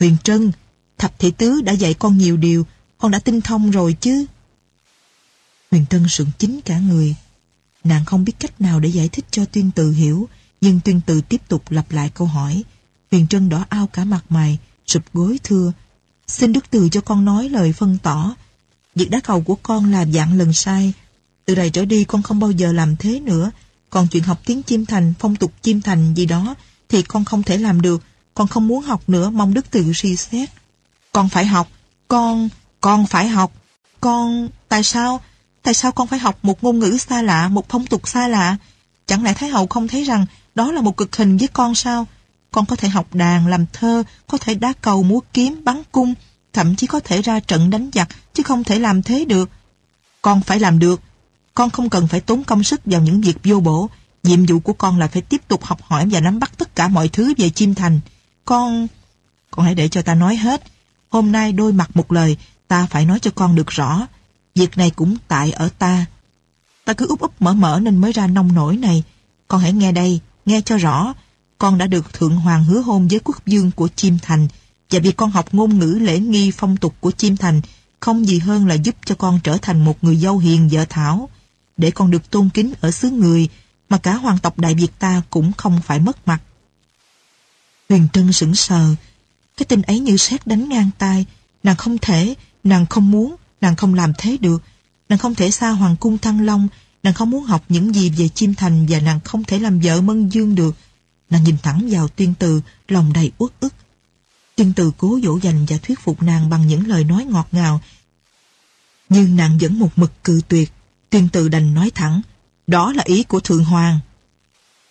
Huyền Trân, thập thị tứ đã dạy con nhiều điều, con đã tinh thông rồi chứ? Huyền Trân sững chính cả người. Nàng không biết cách nào để giải thích cho tuyên từ hiểu, nhưng tuyên từ tiếp tục lặp lại câu hỏi. Huyền Trân đỏ ao cả mặt mày, sụp gối thưa. Xin Đức Từ cho con nói lời phân tỏ. Việc đá cầu của con là dạng lần sai. Từ đây trở đi con không bao giờ làm thế nữa. Còn chuyện học tiếng chim thành, phong tục chim thành gì đó thì con không thể làm được. Con không muốn học nữa, mong Đức tự suy xét. Con phải học. Con, con phải học. Con, tại sao? Tại sao con phải học một ngôn ngữ xa lạ, một phong tục xa lạ? Chẳng lẽ Thái Hậu không thấy rằng đó là một cực hình với con sao? Con có thể học đàn, làm thơ, có thể đá cầu, múa kiếm, bắn cung, thậm chí có thể ra trận đánh giặc, chứ không thể làm thế được. Con phải làm được. Con không cần phải tốn công sức vào những việc vô bổ. Nhiệm vụ của con là phải tiếp tục học hỏi và nắm bắt tất cả mọi thứ về chim thành. Con... Con hãy để cho ta nói hết. Hôm nay đôi mặt một lời, ta phải nói cho con được rõ. Việc này cũng tại ở ta. Ta cứ úp úp mở mở nên mới ra nông nổi này. Con hãy nghe đây, nghe cho rõ. Con đã được Thượng Hoàng hứa hôn với quốc dương của Chim Thành và việc con học ngôn ngữ lễ nghi phong tục của Chim Thành không gì hơn là giúp cho con trở thành một người dâu hiền vợ thảo để con được tôn kính ở xứ người mà cả hoàng tộc Đại Việt ta cũng không phải mất mặt. Huyền Trân sững sờ cái tin ấy như sét đánh ngang tai nàng không thể, nàng không muốn Nàng không làm thế được. Nàng không thể xa hoàng cung thăng long. Nàng không muốn học những gì về chim thành và nàng không thể làm vợ mân dương được. Nàng nhìn thẳng vào tuyên từ, lòng đầy uất ức. Tuyên từ cố dỗ dành và thuyết phục nàng bằng những lời nói ngọt ngào. Nhưng nàng vẫn một mực cự tuyệt. Tuyên từ đành nói thẳng. Đó là ý của Thượng Hoàng.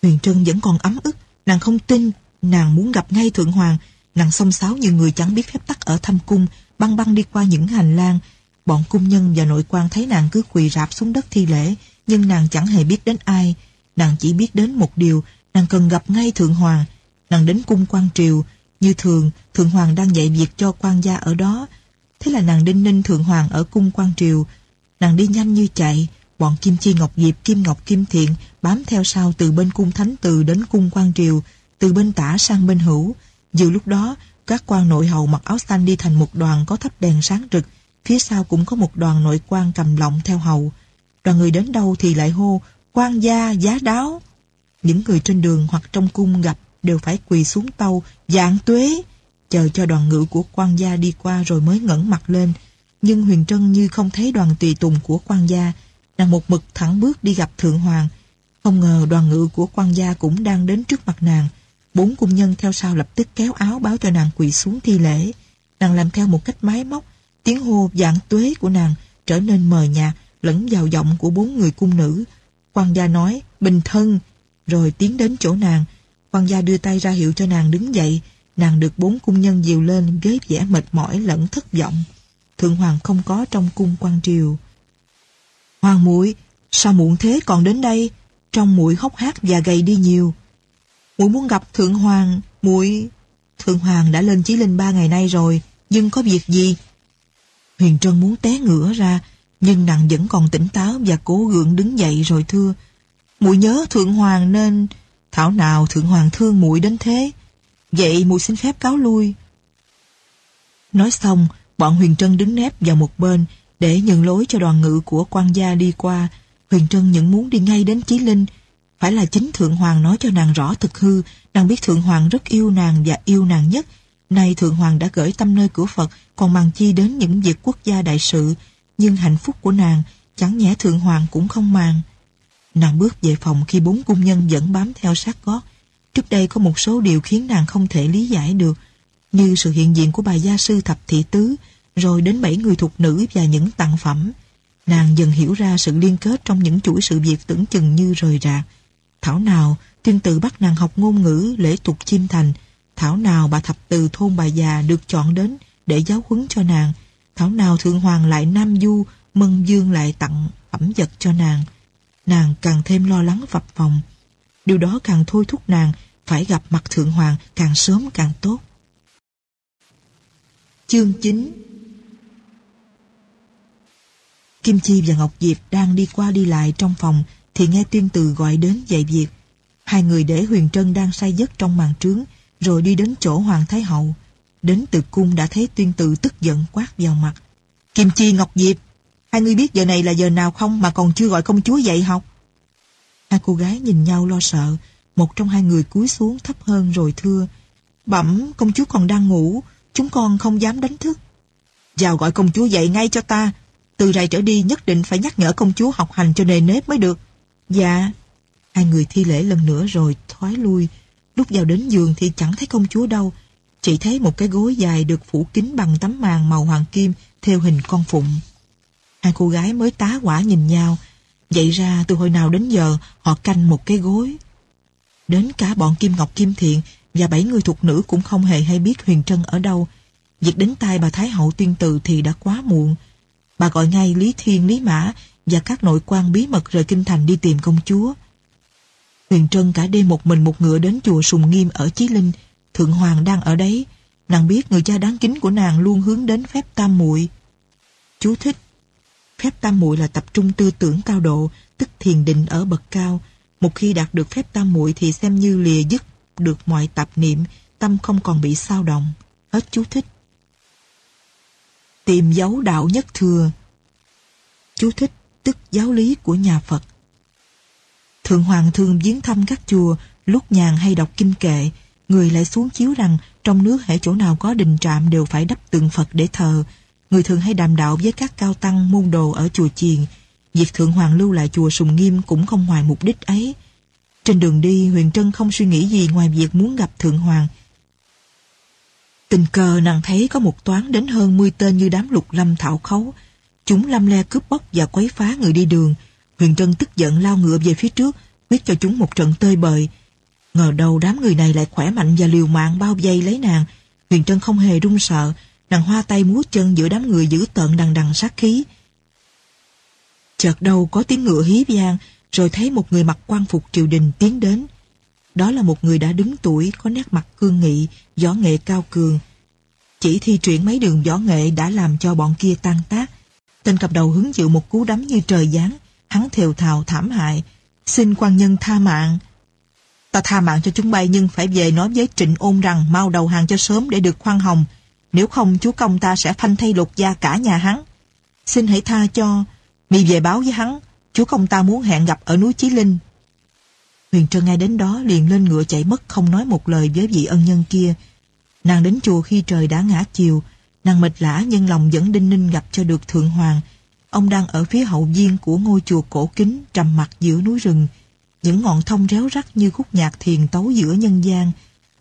Huyền Trân vẫn còn ấm ức. Nàng không tin. Nàng muốn gặp ngay Thượng Hoàng. Nàng xông xáo như người chẳng biết phép tắc ở thâm cung, băng băng đi qua những hành lang, Bọn cung nhân và nội quan thấy nàng cứ quỳ rạp xuống đất thi lễ, nhưng nàng chẳng hề biết đến ai. Nàng chỉ biết đến một điều, nàng cần gặp ngay Thượng Hoàng. Nàng đến cung quan triều, như thường, Thượng Hoàng đang dạy việc cho quan gia ở đó. Thế là nàng đinh ninh Thượng Hoàng ở cung quan triều. Nàng đi nhanh như chạy, bọn Kim Chi Ngọc Diệp, Kim Ngọc Kim Thiện bám theo sau từ bên cung thánh từ đến cung quan triều, từ bên tả sang bên hữu. Dự lúc đó, các quan nội hầu mặc áo xanh đi thành một đoàn có thắp đèn sáng rực, Phía sau cũng có một đoàn nội quan cầm lọng theo hầu. Đoàn người đến đâu thì lại hô, quan gia, giá đáo. Những người trên đường hoặc trong cung gặp đều phải quỳ xuống tàu, dạng tuế, chờ cho đoàn ngự của quan gia đi qua rồi mới ngẩng mặt lên. Nhưng Huyền Trân như không thấy đoàn tùy tùng của quan gia, nàng một mực thẳng bước đi gặp Thượng Hoàng. Không ngờ đoàn ngự của quan gia cũng đang đến trước mặt nàng. Bốn cung nhân theo sau lập tức kéo áo báo cho nàng quỳ xuống thi lễ. Nàng làm theo một cách máy móc, Tiếng hô dạng tuế của nàng trở nên mờ nhạt lẫn vào giọng của bốn người cung nữ. Quan gia nói, bình thân, rồi tiến đến chỗ nàng. Quan gia đưa tay ra hiệu cho nàng đứng dậy. Nàng được bốn cung nhân dìu lên với vẻ mệt mỏi lẫn thất vọng. Thượng hoàng không có trong cung quan triều. Hoàng muội Sao muộn thế còn đến đây? Trong muội hốc hác và gầy đi nhiều. Muội muốn gặp Thượng Hoàng, muội Thượng Hoàng đã lên Chí Linh ba ngày nay rồi, nhưng có việc gì? Huyền Trân muốn té ngửa ra, nhưng nàng vẫn còn tỉnh táo và cố gượng đứng dậy rồi thưa. Muội nhớ Thượng Hoàng nên... Thảo nào Thượng Hoàng thương muội đến thế. Vậy muội xin phép cáo lui. Nói xong, bọn Huyền Trân đứng nép vào một bên để nhận lối cho đoàn ngự của quan gia đi qua. Huyền Trân những muốn đi ngay đến Chí Linh. Phải là chính Thượng Hoàng nói cho nàng rõ thực hư. Nàng biết Thượng Hoàng rất yêu nàng và yêu nàng nhất. Nay Thượng Hoàng đã gửi tâm nơi cửa Phật còn bằng chi đến những việc quốc gia đại sự. Nhưng hạnh phúc của nàng chẳng nhẽ Thượng Hoàng cũng không màng. Nàng bước về phòng khi bốn cung nhân vẫn bám theo sát gót. Trước đây có một số điều khiến nàng không thể lý giải được, như sự hiện diện của bà gia sư thập thị tứ, rồi đến bảy người thuộc nữ và những tặng phẩm. Nàng dần hiểu ra sự liên kết trong những chuỗi sự việc tưởng chừng như rời rạc. Thảo nào, tiên tự bắt nàng học ngôn ngữ, lễ tục chim thành. Thảo nào bà thập từ thôn bà già được chọn đến để giáo huấn cho nàng. Thảo nào thượng hoàng lại nam du, mân dương lại tặng phẩm vật cho nàng. Nàng càng thêm lo lắng vập phòng Điều đó càng thôi thúc nàng phải gặp mặt thượng hoàng càng sớm càng tốt. Chương 9 Kim Chi và Ngọc Diệp đang đi qua đi lại trong phòng thì nghe tiên từ gọi đến dạy việc. Hai người để Huyền Trân đang say giấc trong màn trướng rồi đi đến chỗ Hoàng Thái Hậu. Đến từ cung đã thấy tuyên tự tức giận quát vào mặt. Kim Chi Ngọc Diệp, hai người biết giờ này là giờ nào không mà còn chưa gọi công chúa dạy học. Hai cô gái nhìn nhau lo sợ, một trong hai người cúi xuống thấp hơn rồi thưa. Bẩm, công chúa còn đang ngủ, chúng con không dám đánh thức. Vào gọi công chúa dậy ngay cho ta, từ rày trở đi nhất định phải nhắc nhở công chúa học hành cho nề nếp mới được. Dạ. Hai người thi lễ lần nữa rồi thoái lui. Lúc vào đến giường thì chẳng thấy công chúa đâu. Chỉ thấy một cái gối dài được phủ kín bằng tấm màn màu hoàng kim theo hình con phụng. Hai cô gái mới tá quả nhìn nhau. Vậy ra từ hồi nào đến giờ họ canh một cái gối. Đến cả bọn Kim Ngọc Kim Thiện và bảy người thuộc nữ cũng không hề hay biết Huyền Trân ở đâu. Việc đến tay bà Thái Hậu tuyên từ thì đã quá muộn. Bà gọi ngay Lý Thiên, Lý Mã và các nội quan bí mật rời kinh thành đi tìm công chúa. Huyền Trân cả đêm một mình một ngựa đến chùa Sùng Nghiêm ở Chí Linh. Thượng Hoàng đang ở đấy. Nàng biết người cha đáng kính của nàng luôn hướng đến phép tam muội. Chú thích. Phép tam muội là tập trung tư tưởng cao độ, tức thiền định ở bậc cao. Một khi đạt được phép tam muội thì xem như lìa dứt được mọi tạp niệm, tâm không còn bị sao động. Hết chú thích. Tìm dấu đạo nhất thừa. Chú thích tức giáo lý của nhà Phật. Thượng Hoàng thường viếng thăm các chùa, lúc nhàn hay đọc kinh kệ, người lại xuống chiếu rằng trong nước hệ chỗ nào có đình trạm đều phải đắp tượng Phật để thờ. Người thường hay đàm đạo với các cao tăng môn đồ ở chùa chiền. Việc Thượng Hoàng lưu lại chùa Sùng Nghiêm cũng không ngoài mục đích ấy. Trên đường đi, Huyền Trân không suy nghĩ gì ngoài việc muốn gặp Thượng Hoàng. Tình cờ nàng thấy có một toán đến hơn 10 tên như đám lục lâm thảo khấu. Chúng lâm le cướp bóc và quấy phá người đi đường. Huyền Trân tức giận lao ngựa về phía trước, quyết cho chúng một trận tơi bời. Ngờ đầu đám người này lại khỏe mạnh và liều mạng bao vây lấy nàng. Huyền Trân không hề run sợ, nàng hoa tay múa chân giữa đám người giữ tợn đằng đằng sát khí. Chợt đầu có tiếng ngựa hí vang, rồi thấy một người mặc quan phục triều đình tiến đến. Đó là một người đã đứng tuổi, có nét mặt cương nghị, võ nghệ cao cường. Chỉ thi triển mấy đường võ nghệ đã làm cho bọn kia tan tác. Tên cặp đầu hứng chịu một cú đấm như trời giáng, hắn thều thào thảm hại. Xin quan nhân tha mạng. Ta tha mạng cho chúng bay nhưng phải về nói với trịnh ôn rằng mau đầu hàng cho sớm để được khoan hồng. Nếu không chúa công ta sẽ phanh thay lục gia cả nhà hắn. Xin hãy tha cho, mi về báo với hắn, chúa công ta muốn hẹn gặp ở núi Chí Linh. Huyền Trân nghe đến đó liền lên ngựa chạy mất không nói một lời với vị ân nhân kia. Nàng đến chùa khi trời đã ngã chiều, nàng mệt lã nhưng lòng vẫn đinh ninh gặp cho được Thượng Hoàng. Ông đang ở phía hậu viên của ngôi chùa cổ kính trầm mặt giữa núi rừng. Những ngọn thông réo rắt như khúc nhạc thiền tấu giữa nhân gian.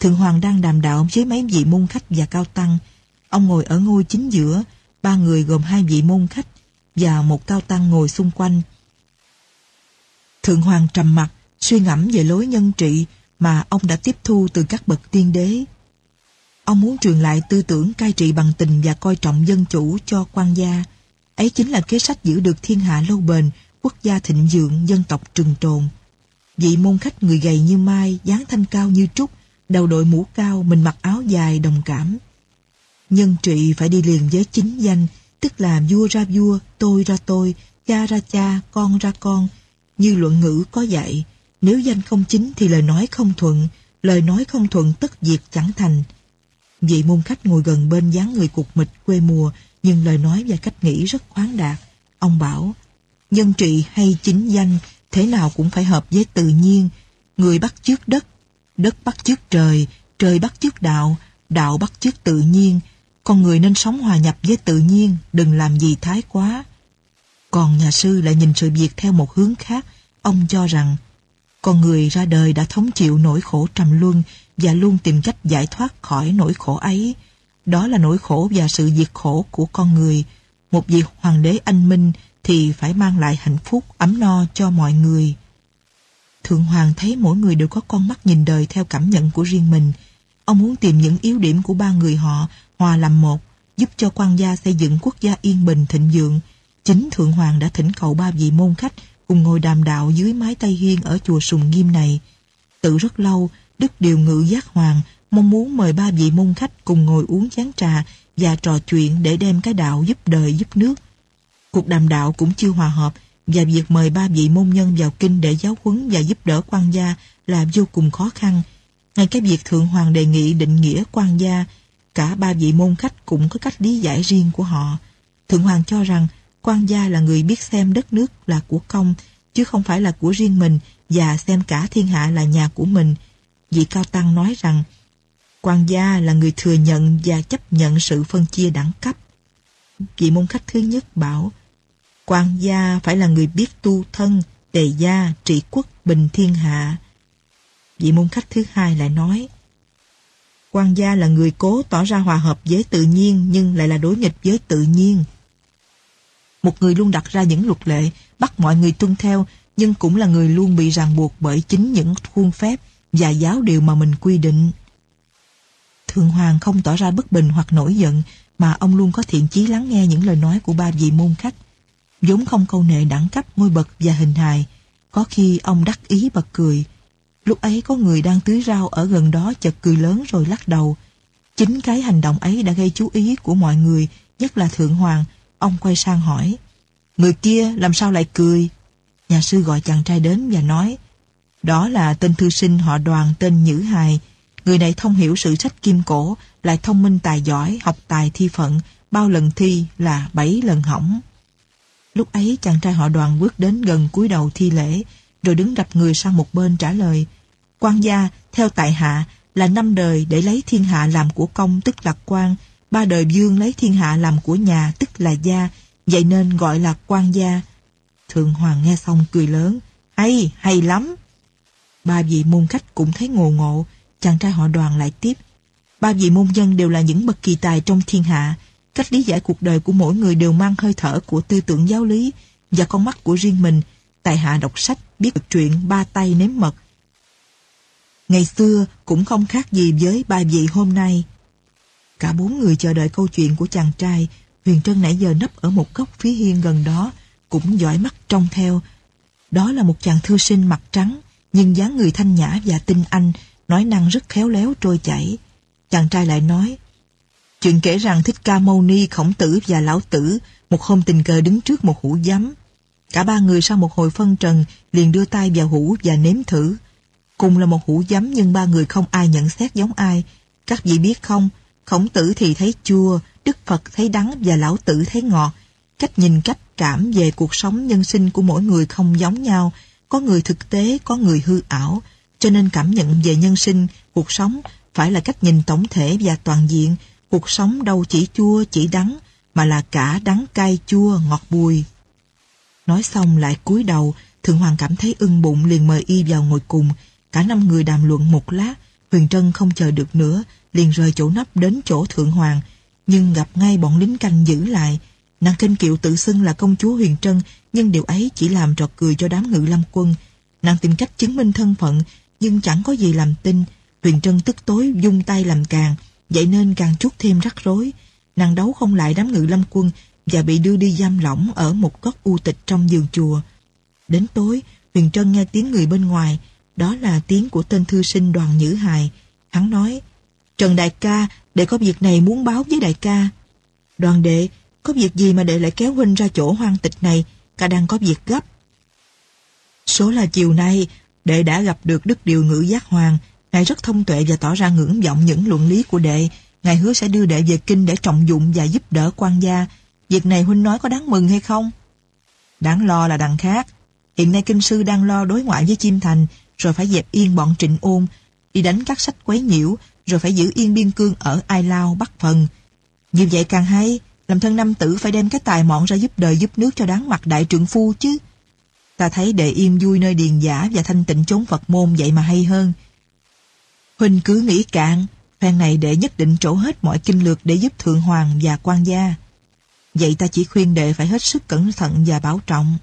Thượng Hoàng đang đàm đạo với mấy vị môn khách và cao tăng. Ông ngồi ở ngôi chính giữa, ba người gồm hai vị môn khách và một cao tăng ngồi xung quanh. Thượng Hoàng trầm mặt, suy ngẫm về lối nhân trị mà ông đã tiếp thu từ các bậc tiên đế. Ông muốn truyền lại tư tưởng cai trị bằng tình và coi trọng dân chủ cho quan gia. Ấy chính là kế sách giữ được thiên hạ lâu bền quốc gia thịnh vượng, dân tộc trừng trồn. Vị môn khách người gầy như mai, dáng thanh cao như trúc, đầu đội mũ cao, mình mặc áo dài đồng cảm. Nhân trị phải đi liền với chính danh, tức là vua ra vua, tôi ra tôi, cha ra cha, con ra con. Như luận ngữ có dạy, nếu danh không chính thì lời nói không thuận, lời nói không thuận tất diệt chẳng thành. Vị môn khách ngồi gần bên dáng người cục mịch quê mùa, nhưng lời nói và cách nghĩ rất khoáng đạt. Ông bảo, nhân trị hay chính danh, thế nào cũng phải hợp với tự nhiên. Người bắt chước đất, đất bắt chước trời, trời bắt chước đạo, đạo bắt chước tự nhiên. Con người nên sống hòa nhập với tự nhiên, đừng làm gì thái quá. Còn nhà sư lại nhìn sự việc theo một hướng khác. Ông cho rằng, con người ra đời đã thống chịu nỗi khổ trầm luân và luôn tìm cách giải thoát khỏi nỗi khổ ấy. Đó là nỗi khổ và sự diệt khổ của con người. Một vị hoàng đế anh minh thì phải mang lại hạnh phúc ấm no cho mọi người. Thượng Hoàng thấy mỗi người đều có con mắt nhìn đời theo cảm nhận của riêng mình. Ông muốn tìm những yếu điểm của ba người họ hòa làm một, giúp cho quan gia xây dựng quốc gia yên bình thịnh vượng. Chính Thượng Hoàng đã thỉnh cầu ba vị môn khách cùng ngồi đàm đạo dưới mái Tây Hiên ở chùa Sùng Nghiêm này. Tự rất lâu, Đức Điều Ngự Giác Hoàng mong muốn mời ba vị môn khách cùng ngồi uống chén trà và trò chuyện để đem cái đạo giúp đời giúp nước. Cuộc đàm đạo cũng chưa hòa hợp và việc mời ba vị môn nhân vào kinh để giáo huấn và giúp đỡ quan gia là vô cùng khó khăn. Ngay cái việc Thượng Hoàng đề nghị định nghĩa quan gia, cả ba vị môn khách cũng có cách lý giải riêng của họ. Thượng Hoàng cho rằng quan gia là người biết xem đất nước là của công, chứ không phải là của riêng mình và xem cả thiên hạ là nhà của mình. Vị Cao Tăng nói rằng quan gia là người thừa nhận và chấp nhận sự phân chia đẳng cấp. Vị môn khách thứ nhất bảo quan gia phải là người biết tu thân, tề gia, trị quốc, bình thiên hạ. Vị môn khách thứ hai lại nói quan gia là người cố tỏ ra hòa hợp với tự nhiên nhưng lại là đối nghịch với tự nhiên. Một người luôn đặt ra những luật lệ, bắt mọi người tuân theo, nhưng cũng là người luôn bị ràng buộc bởi chính những khuôn phép và giáo điều mà mình quy định. Thượng Hoàng không tỏ ra bất bình hoặc nổi giận, mà ông luôn có thiện chí lắng nghe những lời nói của ba vị môn khách. vốn không câu nệ đẳng cấp, ngôi bậc và hình hài. Có khi ông đắc ý bật cười. Lúc ấy có người đang tưới rau ở gần đó chợt cười lớn rồi lắc đầu. Chính cái hành động ấy đã gây chú ý của mọi người, nhất là Thượng Hoàng, Ông quay sang hỏi, người kia làm sao lại cười? Nhà sư gọi chàng trai đến và nói, đó là tên thư sinh họ đoàn tên Nhữ Hài. Người này thông hiểu sự sách kim cổ, lại thông minh tài giỏi, học tài thi phận, bao lần thi là bảy lần hỏng. Lúc ấy chàng trai họ đoàn bước đến gần cúi đầu thi lễ, rồi đứng đập người sang một bên trả lời. quan gia, theo tại hạ, là năm đời để lấy thiên hạ làm của công tức là quan, ba đời dương lấy thiên hạ làm của nhà tức là gia, vậy nên gọi là quan gia. Thượng Hoàng nghe xong cười lớn, hay, hay lắm. Ba vị môn khách cũng thấy ngộ ngộ, chàng trai họ đoàn lại tiếp. Ba vị môn nhân đều là những bậc kỳ tài trong thiên hạ, cách lý giải cuộc đời của mỗi người đều mang hơi thở của tư tưởng giáo lý và con mắt của riêng mình. Tại hạ đọc sách, biết được chuyện ba tay nếm mật. Ngày xưa cũng không khác gì với ba vị hôm nay. Cả bốn người chờ đợi câu chuyện của chàng trai. Huyền Trân nãy giờ nấp ở một góc phía hiên gần đó, cũng dõi mắt trông theo. Đó là một chàng thư sinh mặt trắng, nhưng dáng người thanh nhã và tinh anh, nói năng rất khéo léo trôi chảy. Chàng trai lại nói, Chuyện kể rằng Thích Ca Mâu Ni, Khổng Tử và Lão Tử một hôm tình cờ đứng trước một hũ giấm. Cả ba người sau một hồi phân trần liền đưa tay vào hũ và nếm thử. Cùng là một hũ giấm nhưng ba người không ai nhận xét giống ai. Các vị biết không, Khổng tử thì thấy chua, Đức Phật thấy đắng và Lão Tử thấy ngọt. Cách nhìn cách cảm về cuộc sống nhân sinh của mỗi người không giống nhau. Có người thực tế, có người hư ảo. Cho nên cảm nhận về nhân sinh, cuộc sống phải là cách nhìn tổng thể và toàn diện. Cuộc sống đâu chỉ chua, chỉ đắng, mà là cả đắng cay chua, ngọt bùi. Nói xong lại cúi đầu, Thượng Hoàng cảm thấy ưng bụng liền mời y vào ngồi cùng. Cả năm người đàm luận một lát, Huyền Trân không chờ được nữa, liền rời chỗ nấp đến chỗ Thượng Hoàng, nhưng gặp ngay bọn lính canh giữ lại. Nàng kinh kiệu tự xưng là công chúa Huyền Trân, nhưng điều ấy chỉ làm trò cười cho đám ngự lâm quân. Nàng tìm cách chứng minh thân phận, nhưng chẳng có gì làm tin. Huyền Trân tức tối dung tay làm càng, vậy nên càng chút thêm rắc rối. Nàng đấu không lại đám ngự lâm quân và bị đưa đi giam lỏng ở một góc u tịch trong giường chùa. Đến tối, Huyền Trân nghe tiếng người bên ngoài, đó là tiếng của tên thư sinh đoàn Nhữ Hài. Hắn nói, Trần Đại ca, đệ có việc này muốn báo với đại ca. Đoàn đệ, có việc gì mà đệ lại kéo huynh ra chỗ hoang tịch này, ca đang có việc gấp. Số là chiều nay, đệ đã gặp được Đức Điều Ngữ Giác Hoàng, Ngài rất thông tuệ và tỏ ra ngưỡng vọng những luận lý của đệ. Ngài hứa sẽ đưa đệ về kinh để trọng dụng và giúp đỡ quan gia. Việc này huynh nói có đáng mừng hay không? Đáng lo là đằng khác. Hiện nay kinh sư đang lo đối ngoại với Chim Thành, rồi phải dẹp yên bọn trịnh ôn, đi đánh các sách quấy nhiễu, rồi phải giữ yên biên cương ở Ai Lao, Bắc Phần. Như vậy càng hay, làm thân nam tử phải đem cái tài mọn ra giúp đời giúp nước cho đáng mặt đại trượng phu chứ. Ta thấy đệ yên vui nơi điền giả và thanh tịnh chốn Phật môn vậy mà hay hơn. Huynh cứ nghĩ cạn, phen này đệ nhất định trổ hết mọi kinh lược để giúp Thượng Hoàng và quan gia. Vậy ta chỉ khuyên đệ phải hết sức cẩn thận và bảo trọng.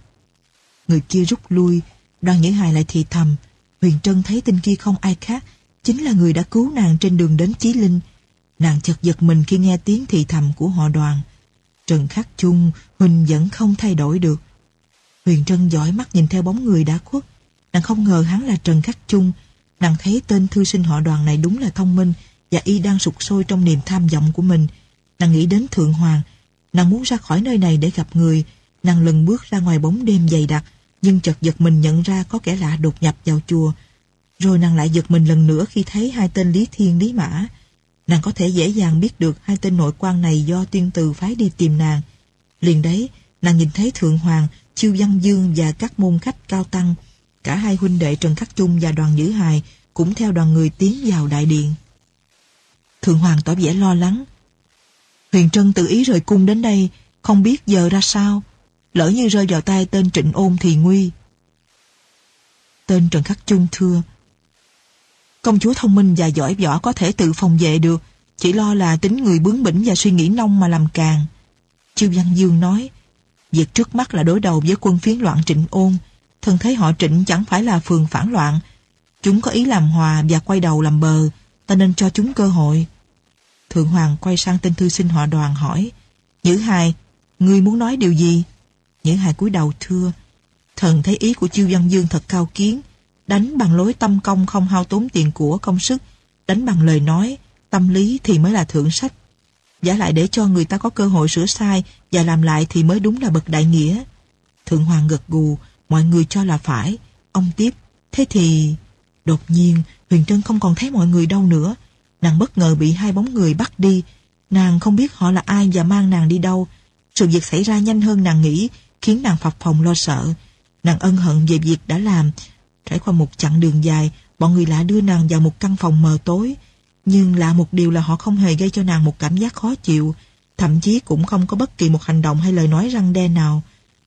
Người kia rút lui, đoàn những hài lại thì thầm. Huyền Trân thấy tên kia không ai khác, chính là người đã cứu nàng trên đường đến Chí Linh. Nàng chợt giật mình khi nghe tiếng thì thầm của họ đoàn. Trần Khắc Chung, Huỳnh vẫn không thay đổi được. Huyền Trân dõi mắt nhìn theo bóng người đã khuất. Nàng không ngờ hắn là Trần Khắc Chung. Nàng thấy tên thư sinh họ đoàn này đúng là thông minh và y đang sụt sôi trong niềm tham vọng của mình. Nàng nghĩ đến Thượng Hoàng. Nàng muốn ra khỏi nơi này để gặp người. Nàng lần bước ra ngoài bóng đêm dày đặc nhưng chợt giật mình nhận ra có kẻ lạ đột nhập vào chùa. Rồi nàng lại giật mình lần nữa khi thấy hai tên Lý Thiên Lý Mã. Nàng có thể dễ dàng biết được hai tên nội quan này do tiên từ phái đi tìm nàng. Liền đấy, nàng nhìn thấy Thượng Hoàng, Chiêu Văn Dương và các môn khách cao tăng. Cả hai huynh đệ Trần Khắc Trung và đoàn Nhữ Hài cũng theo đoàn người tiến vào đại điện. Thượng Hoàng tỏ vẻ lo lắng. Huyền Trân tự ý rời cung đến đây, không biết giờ ra sao. Lỡ như rơi vào tay tên Trịnh Ôn thì nguy. Tên Trần Khắc Chung thưa. Công chúa thông minh và giỏi võ có thể tự phòng vệ được, chỉ lo là tính người bướng bỉnh và suy nghĩ nông mà làm càng. Chiêu Văn Dương nói, việc trước mắt là đối đầu với quân phiến loạn Trịnh Ôn, thân thấy họ Trịnh chẳng phải là phường phản loạn. Chúng có ý làm hòa và quay đầu làm bờ, ta nên cho chúng cơ hội. Thượng Hoàng quay sang tên thư sinh họ đoàn hỏi, Nhữ hài, ngươi muốn nói điều gì? Những hài cúi đầu thưa, thần thấy ý của Chiêu Văn Dương thật cao kiến, đánh bằng lối tâm công không hao tốn tiền của công sức, đánh bằng lời nói, tâm lý thì mới là thượng sách. Giả lại để cho người ta có cơ hội sửa sai và làm lại thì mới đúng là bậc đại nghĩa. Thượng Hoàng gật gù, mọi người cho là phải. Ông tiếp, thế thì... Đột nhiên, Huyền Trân không còn thấy mọi người đâu nữa. Nàng bất ngờ bị hai bóng người bắt đi. Nàng không biết họ là ai và mang nàng đi đâu. Sự việc xảy ra nhanh hơn nàng nghĩ, khiến nàng phập phòng lo sợ. Nàng ân hận về việc đã làm. Trải qua một chặng đường dài, bọn người lạ đưa nàng vào một căn phòng mờ tối. Nhưng lạ một điều là họ không hề gây cho nàng một cảm giác khó chịu, thậm chí cũng không có bất kỳ một hành động hay lời nói răng đe nào.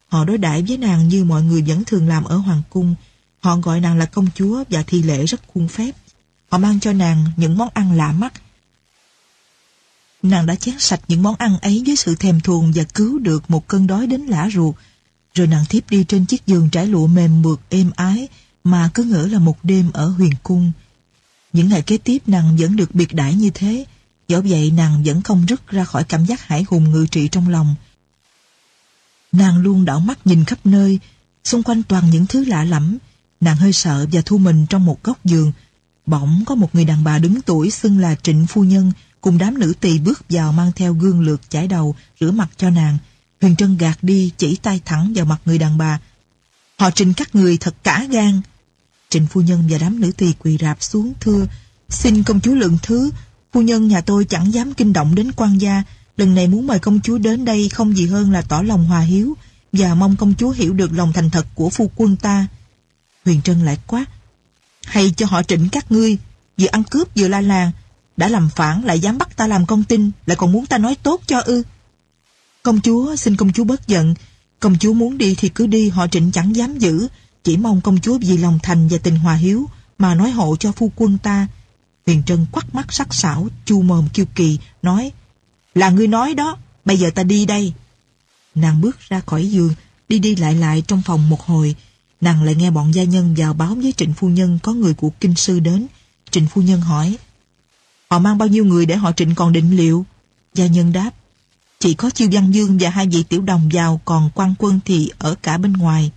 Họ đối đãi với nàng như mọi người vẫn thường làm ở Hoàng Cung. Họ gọi nàng là công chúa và thi lễ rất khuôn phép. Họ mang cho nàng những món ăn lạ mắt. Nàng đã chén sạch những món ăn ấy với sự thèm thuồng và cứu được một cơn đói đến lã ruột. Rồi nàng thiếp đi trên chiếc giường trải lụa mềm mượt êm ái mà cứ ngỡ là một đêm ở huyền cung. Những ngày kế tiếp nàng vẫn được biệt đãi như thế, dẫu vậy nàng vẫn không rứt ra khỏi cảm giác hải hùng ngự trị trong lòng. Nàng luôn đảo mắt nhìn khắp nơi, xung quanh toàn những thứ lạ lẫm. Nàng hơi sợ và thu mình trong một góc giường. Bỗng có một người đàn bà đứng tuổi xưng là Trịnh Phu Nhân cùng đám nữ tỳ bước vào mang theo gương lược chải đầu, rửa mặt cho nàng. Huyền Trân gạt đi, chỉ tay thẳng vào mặt người đàn bà. Họ trình các người thật cả gan. Trịnh Phu Nhân và đám nữ tỳ quỳ rạp xuống thưa, xin công chúa lượng thứ, phu nhân nhà tôi chẳng dám kinh động đến quan gia, lần này muốn mời công chúa đến đây không gì hơn là tỏ lòng hòa hiếu và mong công chúa hiểu được lòng thành thật của phu quân ta. Huyền Trân lại quát, hay cho họ trịnh các ngươi, vừa ăn cướp vừa la làng, đã làm phản lại dám bắt ta làm con tin, lại còn muốn ta nói tốt cho ư. Công chúa, xin công chúa bớt giận, công chúa muốn đi thì cứ đi, họ trịnh chẳng dám giữ, chỉ mong công chúa vì lòng thành và tình hòa hiếu mà nói hộ cho phu quân ta. Huyền Trân quắc mắt sắc sảo, chu mồm kiêu kỳ, nói Là ngươi nói đó, bây giờ ta đi đây. Nàng bước ra khỏi giường, đi đi lại lại trong phòng một hồi. Nàng lại nghe bọn gia nhân vào báo với trịnh phu nhân có người của kinh sư đến. Trịnh phu nhân hỏi Họ mang bao nhiêu người để họ trịnh còn định liệu? Gia nhân đáp Chỉ có chiêu văn dương và hai vị tiểu đồng vào còn quan quân thì ở cả bên ngoài.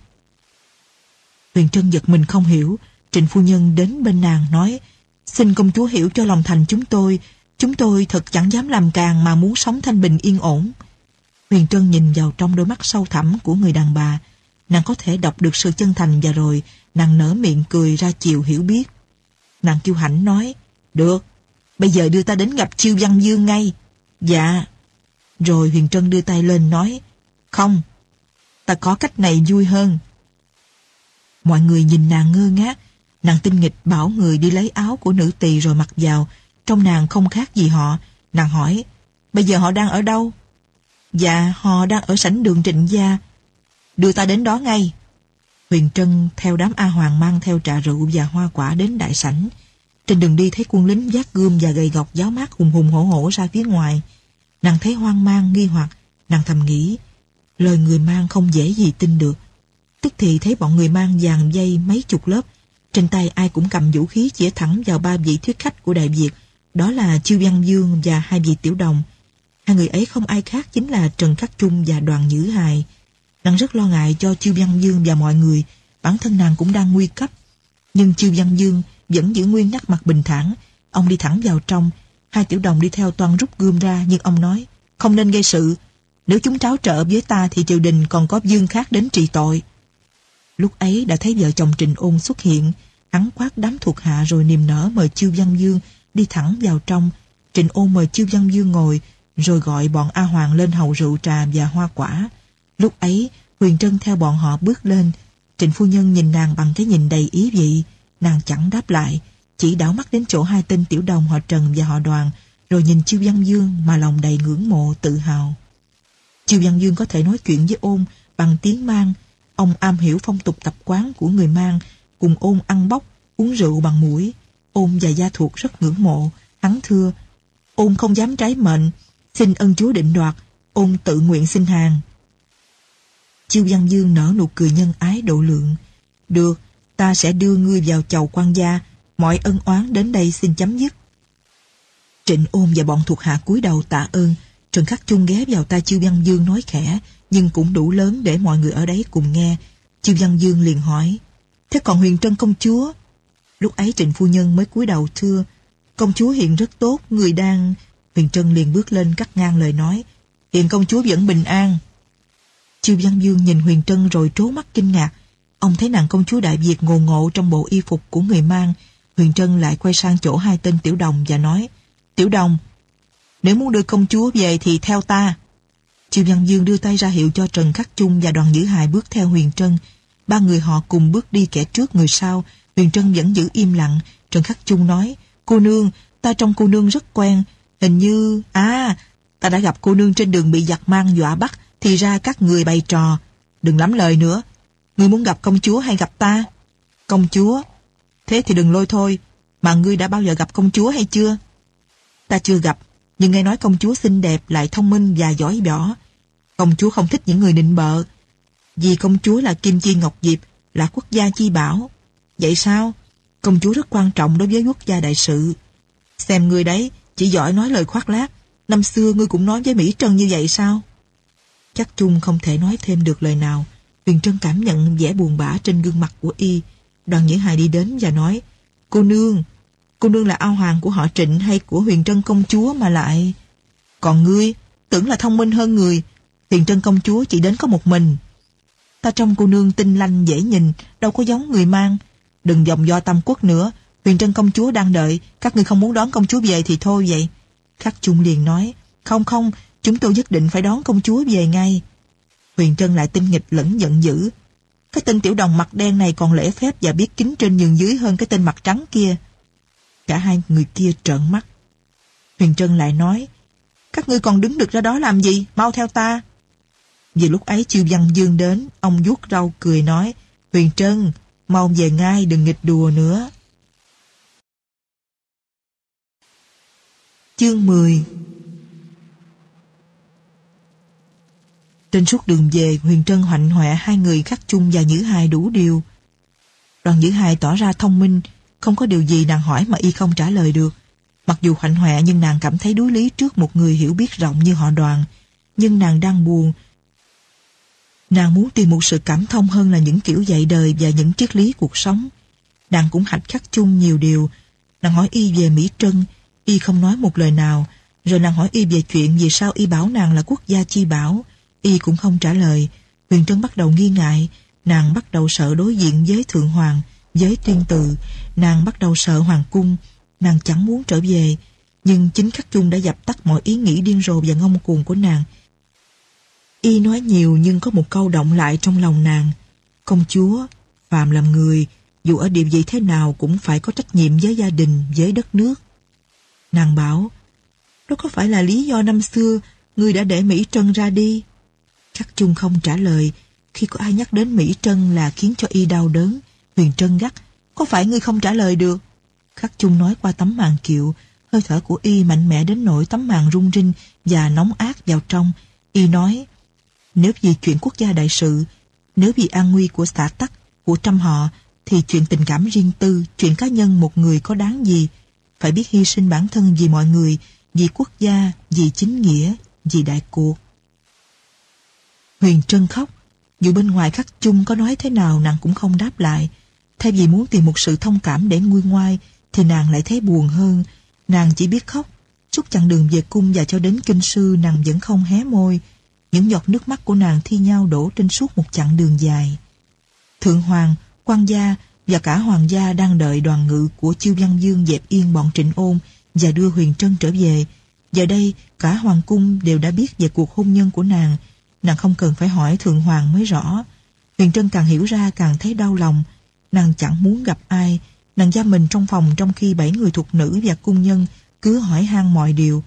Huyền Trân giật mình không hiểu. Trịnh phu nhân đến bên nàng nói Xin công chúa hiểu cho lòng thành chúng tôi. Chúng tôi thật chẳng dám làm càng mà muốn sống thanh bình yên ổn. Huyền Trân nhìn vào trong đôi mắt sâu thẳm của người đàn bà. Nàng có thể đọc được sự chân thành và rồi nàng nở miệng cười ra chiều hiểu biết. Nàng kiêu hãnh nói Được, bây giờ đưa ta đến gặp chiêu văn dương ngay. Dạ. Rồi Huyền Trân đưa tay lên nói Không, ta có cách này vui hơn. Mọi người nhìn nàng ngơ ngác, nàng tinh nghịch bảo người đi lấy áo của nữ tỳ rồi mặc vào, trong nàng không khác gì họ. Nàng hỏi, bây giờ họ đang ở đâu? Dạ, họ đang ở sảnh đường trịnh gia. Đưa ta đến đó ngay. Huyền Trân theo đám A Hoàng mang theo trà rượu và hoa quả đến đại sảnh. Trên đường đi thấy quân lính giác gươm và gầy gọc giáo mát hùng hùng hổ hổ ra phía ngoài. Nàng thấy hoang mang, nghi hoặc, nàng thầm nghĩ, lời người mang không dễ gì tin được. Tức thì thấy bọn người mang dàn dây mấy chục lớp, trên tay ai cũng cầm vũ khí chĩa thẳng vào ba vị thuyết khách của Đại Việt, đó là Chiêu Văn Dương và hai vị tiểu đồng. Hai người ấy không ai khác chính là Trần Khắc Trung và Đoàn Nhữ Hài. Nàng rất lo ngại cho Chiêu Văn Dương và mọi người, bản thân nàng cũng đang nguy cấp. Nhưng Chiêu Văn Dương vẫn giữ nguyên nét mặt bình thản, ông đi thẳng vào trong, hai tiểu đồng đi theo toàn rút gươm ra nhưng ông nói, không nên gây sự, nếu chúng tráo trợ với ta thì triều đình còn có dương khác đến trị tội. Lúc ấy đã thấy vợ chồng Trình Ôn xuất hiện, hắn quát đám thuộc hạ rồi niềm nở mời Chiêu Văn Dương đi thẳng vào trong. Trình Ôn mời Chiêu Văn Dương ngồi, rồi gọi bọn A Hoàng lên hầu rượu trà và hoa quả. Lúc ấy, Huyền Trân theo bọn họ bước lên. Trịnh phu nhân nhìn nàng bằng cái nhìn đầy ý vị. Nàng chẳng đáp lại, chỉ đảo mắt đến chỗ hai tên tiểu đồng họ Trần và họ Đoàn, rồi nhìn Chiêu Văn Dương mà lòng đầy ngưỡng mộ, tự hào. Chiêu Văn Dương có thể nói chuyện với ôn bằng tiếng mang. Ông am hiểu phong tục tập quán của người mang, cùng ôn ăn bóc, uống rượu bằng mũi. Ôn và gia thuộc rất ngưỡng mộ, hắn thưa. Ôn không dám trái mệnh, xin ân chúa định đoạt, ôn tự nguyện xin hàng. Chiêu Văn Dương nở nụ cười nhân ái độ lượng. Được, ta sẽ đưa ngươi vào chầu quan gia, mọi ân oán đến đây xin chấm dứt. Trịnh ôm và bọn thuộc hạ cúi đầu tạ ơn, Trần Khắc Chung ghé vào tai Chiêu Văn Dương nói khẽ, nhưng cũng đủ lớn để mọi người ở đấy cùng nghe. Chiêu Văn Dương liền hỏi, Thế còn huyền trân công chúa? Lúc ấy Trịnh Phu Nhân mới cúi đầu thưa, Công chúa hiện rất tốt, người đang... Huyền Trân liền bước lên cắt ngang lời nói, Hiện công chúa vẫn bình an. Chiêu Văn Dương nhìn Huyền Trân rồi trố mắt kinh ngạc. Ông thấy nàng công chúa Đại Việt ngồ ngộ trong bộ y phục của người mang. Huyền Trân lại quay sang chỗ hai tên tiểu đồng và nói, Tiểu đồng, nếu muốn đưa công chúa về thì theo ta. Chiêu Văn Dương đưa tay ra hiệu cho Trần Khắc Trung và đoàn Dữ Hài bước theo Huyền Trân. Ba người họ cùng bước đi kẻ trước người sau. Huyền Trân vẫn giữ im lặng. Trần Khắc Trung nói, cô nương, ta trong cô nương rất quen. Hình như, à, ta đã gặp cô nương trên đường bị giặc mang dọa bắt, thì ra các người bày trò. Đừng lắm lời nữa. Ngươi muốn gặp công chúa hay gặp ta? Công chúa? Thế thì đừng lôi thôi. Mà ngươi đã bao giờ gặp công chúa hay chưa? Ta chưa gặp, nhưng nghe nói công chúa xinh đẹp lại thông minh và giỏi võ. Công chúa không thích những người nịnh bợ. Vì công chúa là Kim Chi Ngọc Diệp, là quốc gia chi bảo. Vậy sao? Công chúa rất quan trọng đối với quốc gia đại sự. Xem người đấy, chỉ giỏi nói lời khoác lác. Năm xưa ngươi cũng nói với Mỹ Trân như vậy sao? Chắc chung không thể nói thêm được lời nào. Huyền Trân cảm nhận vẻ buồn bã trên gương mặt của y. Đoàn Nhữ Hài đi đến và nói Cô nương, Cô nương là ao hoàng của họ trịnh hay của huyền trân công chúa mà lại... Còn ngươi, tưởng là thông minh hơn người. Huyền trân công chúa chỉ đến có một mình. Ta trông cô nương tinh lanh dễ nhìn, đâu có giống người mang. Đừng dòng do tâm quốc nữa. Huyền trân công chúa đang đợi, các ngươi không muốn đón công chúa về thì thôi vậy. Khắc Trung liền nói, không không, chúng tôi nhất định phải đón công chúa về ngay. Huyền Trân lại tinh nghịch lẫn giận dữ. Cái tên tiểu đồng mặt đen này còn lễ phép và biết kính trên nhường dưới hơn cái tên mặt trắng kia. Cả hai người kia trợn mắt. Huyền Trân lại nói, các ngươi còn đứng được ra đó làm gì, mau theo ta. Vì lúc ấy Chiêu Văn Dương đến, ông vuốt rau cười nói, Huyền Trân, mau về ngay đừng nghịch đùa nữa. Chương 10 Trên suốt đường về, Huyền Trân hoạnh hoẹ hai người khắc chung và Nhữ Hai đủ điều. Đoàn Nhữ Hai tỏ ra thông minh, không có điều gì nàng hỏi mà y không trả lời được. Mặc dù hoạnh hoẹ nhưng nàng cảm thấy đối lý trước một người hiểu biết rộng như họ đoàn. Nhưng nàng đang buồn. Nàng muốn tìm một sự cảm thông hơn là những kiểu dạy đời và những triết lý cuộc sống. Nàng cũng hạch khắc chung nhiều điều. Nàng hỏi y về Mỹ Trân, y không nói một lời nào. Rồi nàng hỏi y về chuyện vì sao y bảo nàng là quốc gia chi bảo. Y cũng không trả lời. Huyền Trân bắt đầu nghi ngại. Nàng bắt đầu sợ đối diện với Thượng Hoàng, với tiên từ. Nàng bắt đầu sợ Hoàng cung. Nàng chẳng muốn trở về. Nhưng chính khắc chung đã dập tắt mọi ý nghĩ điên rồ và ngông cuồng của nàng. Y nói nhiều nhưng có một câu động lại trong lòng nàng. Công chúa, phàm làm người, dù ở địa vị thế nào cũng phải có trách nhiệm với gia đình, với đất nước. Nàng bảo, đó có phải là lý do năm xưa người đã để Mỹ Trân ra đi? Khắc Chung không trả lời, khi có ai nhắc đến Mỹ Trân là khiến cho y đau đớn. Huyền Trân gắt, có phải ngươi không trả lời được? Khắc Chung nói qua tấm màn kiệu, hơi thở của y mạnh mẽ đến nỗi tấm màn rung rinh và nóng ác vào trong. Y nói, nếu vì chuyện quốc gia đại sự, nếu vì an nguy của xã tắc, của trăm họ, thì chuyện tình cảm riêng tư, chuyện cá nhân một người có đáng gì? Phải biết hy sinh bản thân vì mọi người, vì quốc gia, vì chính nghĩa, vì đại cuộc. Huyền Trân khóc, dù bên ngoài khắc chung có nói thế nào nàng cũng không đáp lại. Thay vì muốn tìm một sự thông cảm để nguôi ngoai, thì nàng lại thấy buồn hơn. Nàng chỉ biết khóc. Suốt chặng đường về cung và cho đến kinh sư nàng vẫn không hé môi. Những giọt nước mắt của nàng thi nhau đổ trên suốt một chặng đường dài. Thượng Hoàng, quan gia và cả hoàng gia đang đợi đoàn ngự của Chiêu Văn Dương dẹp yên bọn trịnh ôn và đưa Huyền Trân trở về. Giờ đây, cả hoàng cung đều đã biết về cuộc hôn nhân của nàng. Nàng không cần phải hỏi Thượng Hoàng mới rõ. Huyền Trân càng hiểu ra càng thấy đau lòng. Nàng chẳng muốn gặp ai. Nàng giam mình trong phòng trong khi bảy người thuộc nữ và cung nhân cứ hỏi han mọi điều.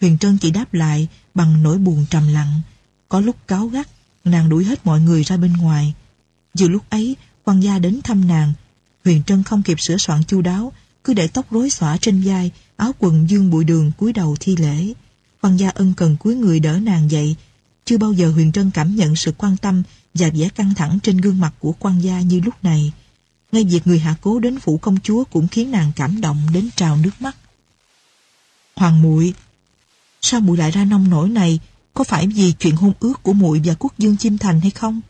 Huyền Trân chỉ đáp lại bằng nỗi buồn trầm lặng. Có lúc cáo gắt, nàng đuổi hết mọi người ra bên ngoài. Vừa lúc ấy, quan gia đến thăm nàng. Huyền Trân không kịp sửa soạn chu đáo, cứ để tóc rối xõa trên vai, áo quần dương bụi đường cúi đầu thi lễ. Quan gia ân cần cúi người đỡ nàng dậy. Chưa bao giờ Huyền Trân cảm nhận sự quan tâm và vẻ căng thẳng trên gương mặt của quan gia như lúc này. Ngay việc người hạ cố đến phủ công chúa cũng khiến nàng cảm động đến trào nước mắt. Hoàng muội Sao muội lại ra nông nổi này có phải vì chuyện hôn ước của muội và quốc dương chim thành hay không?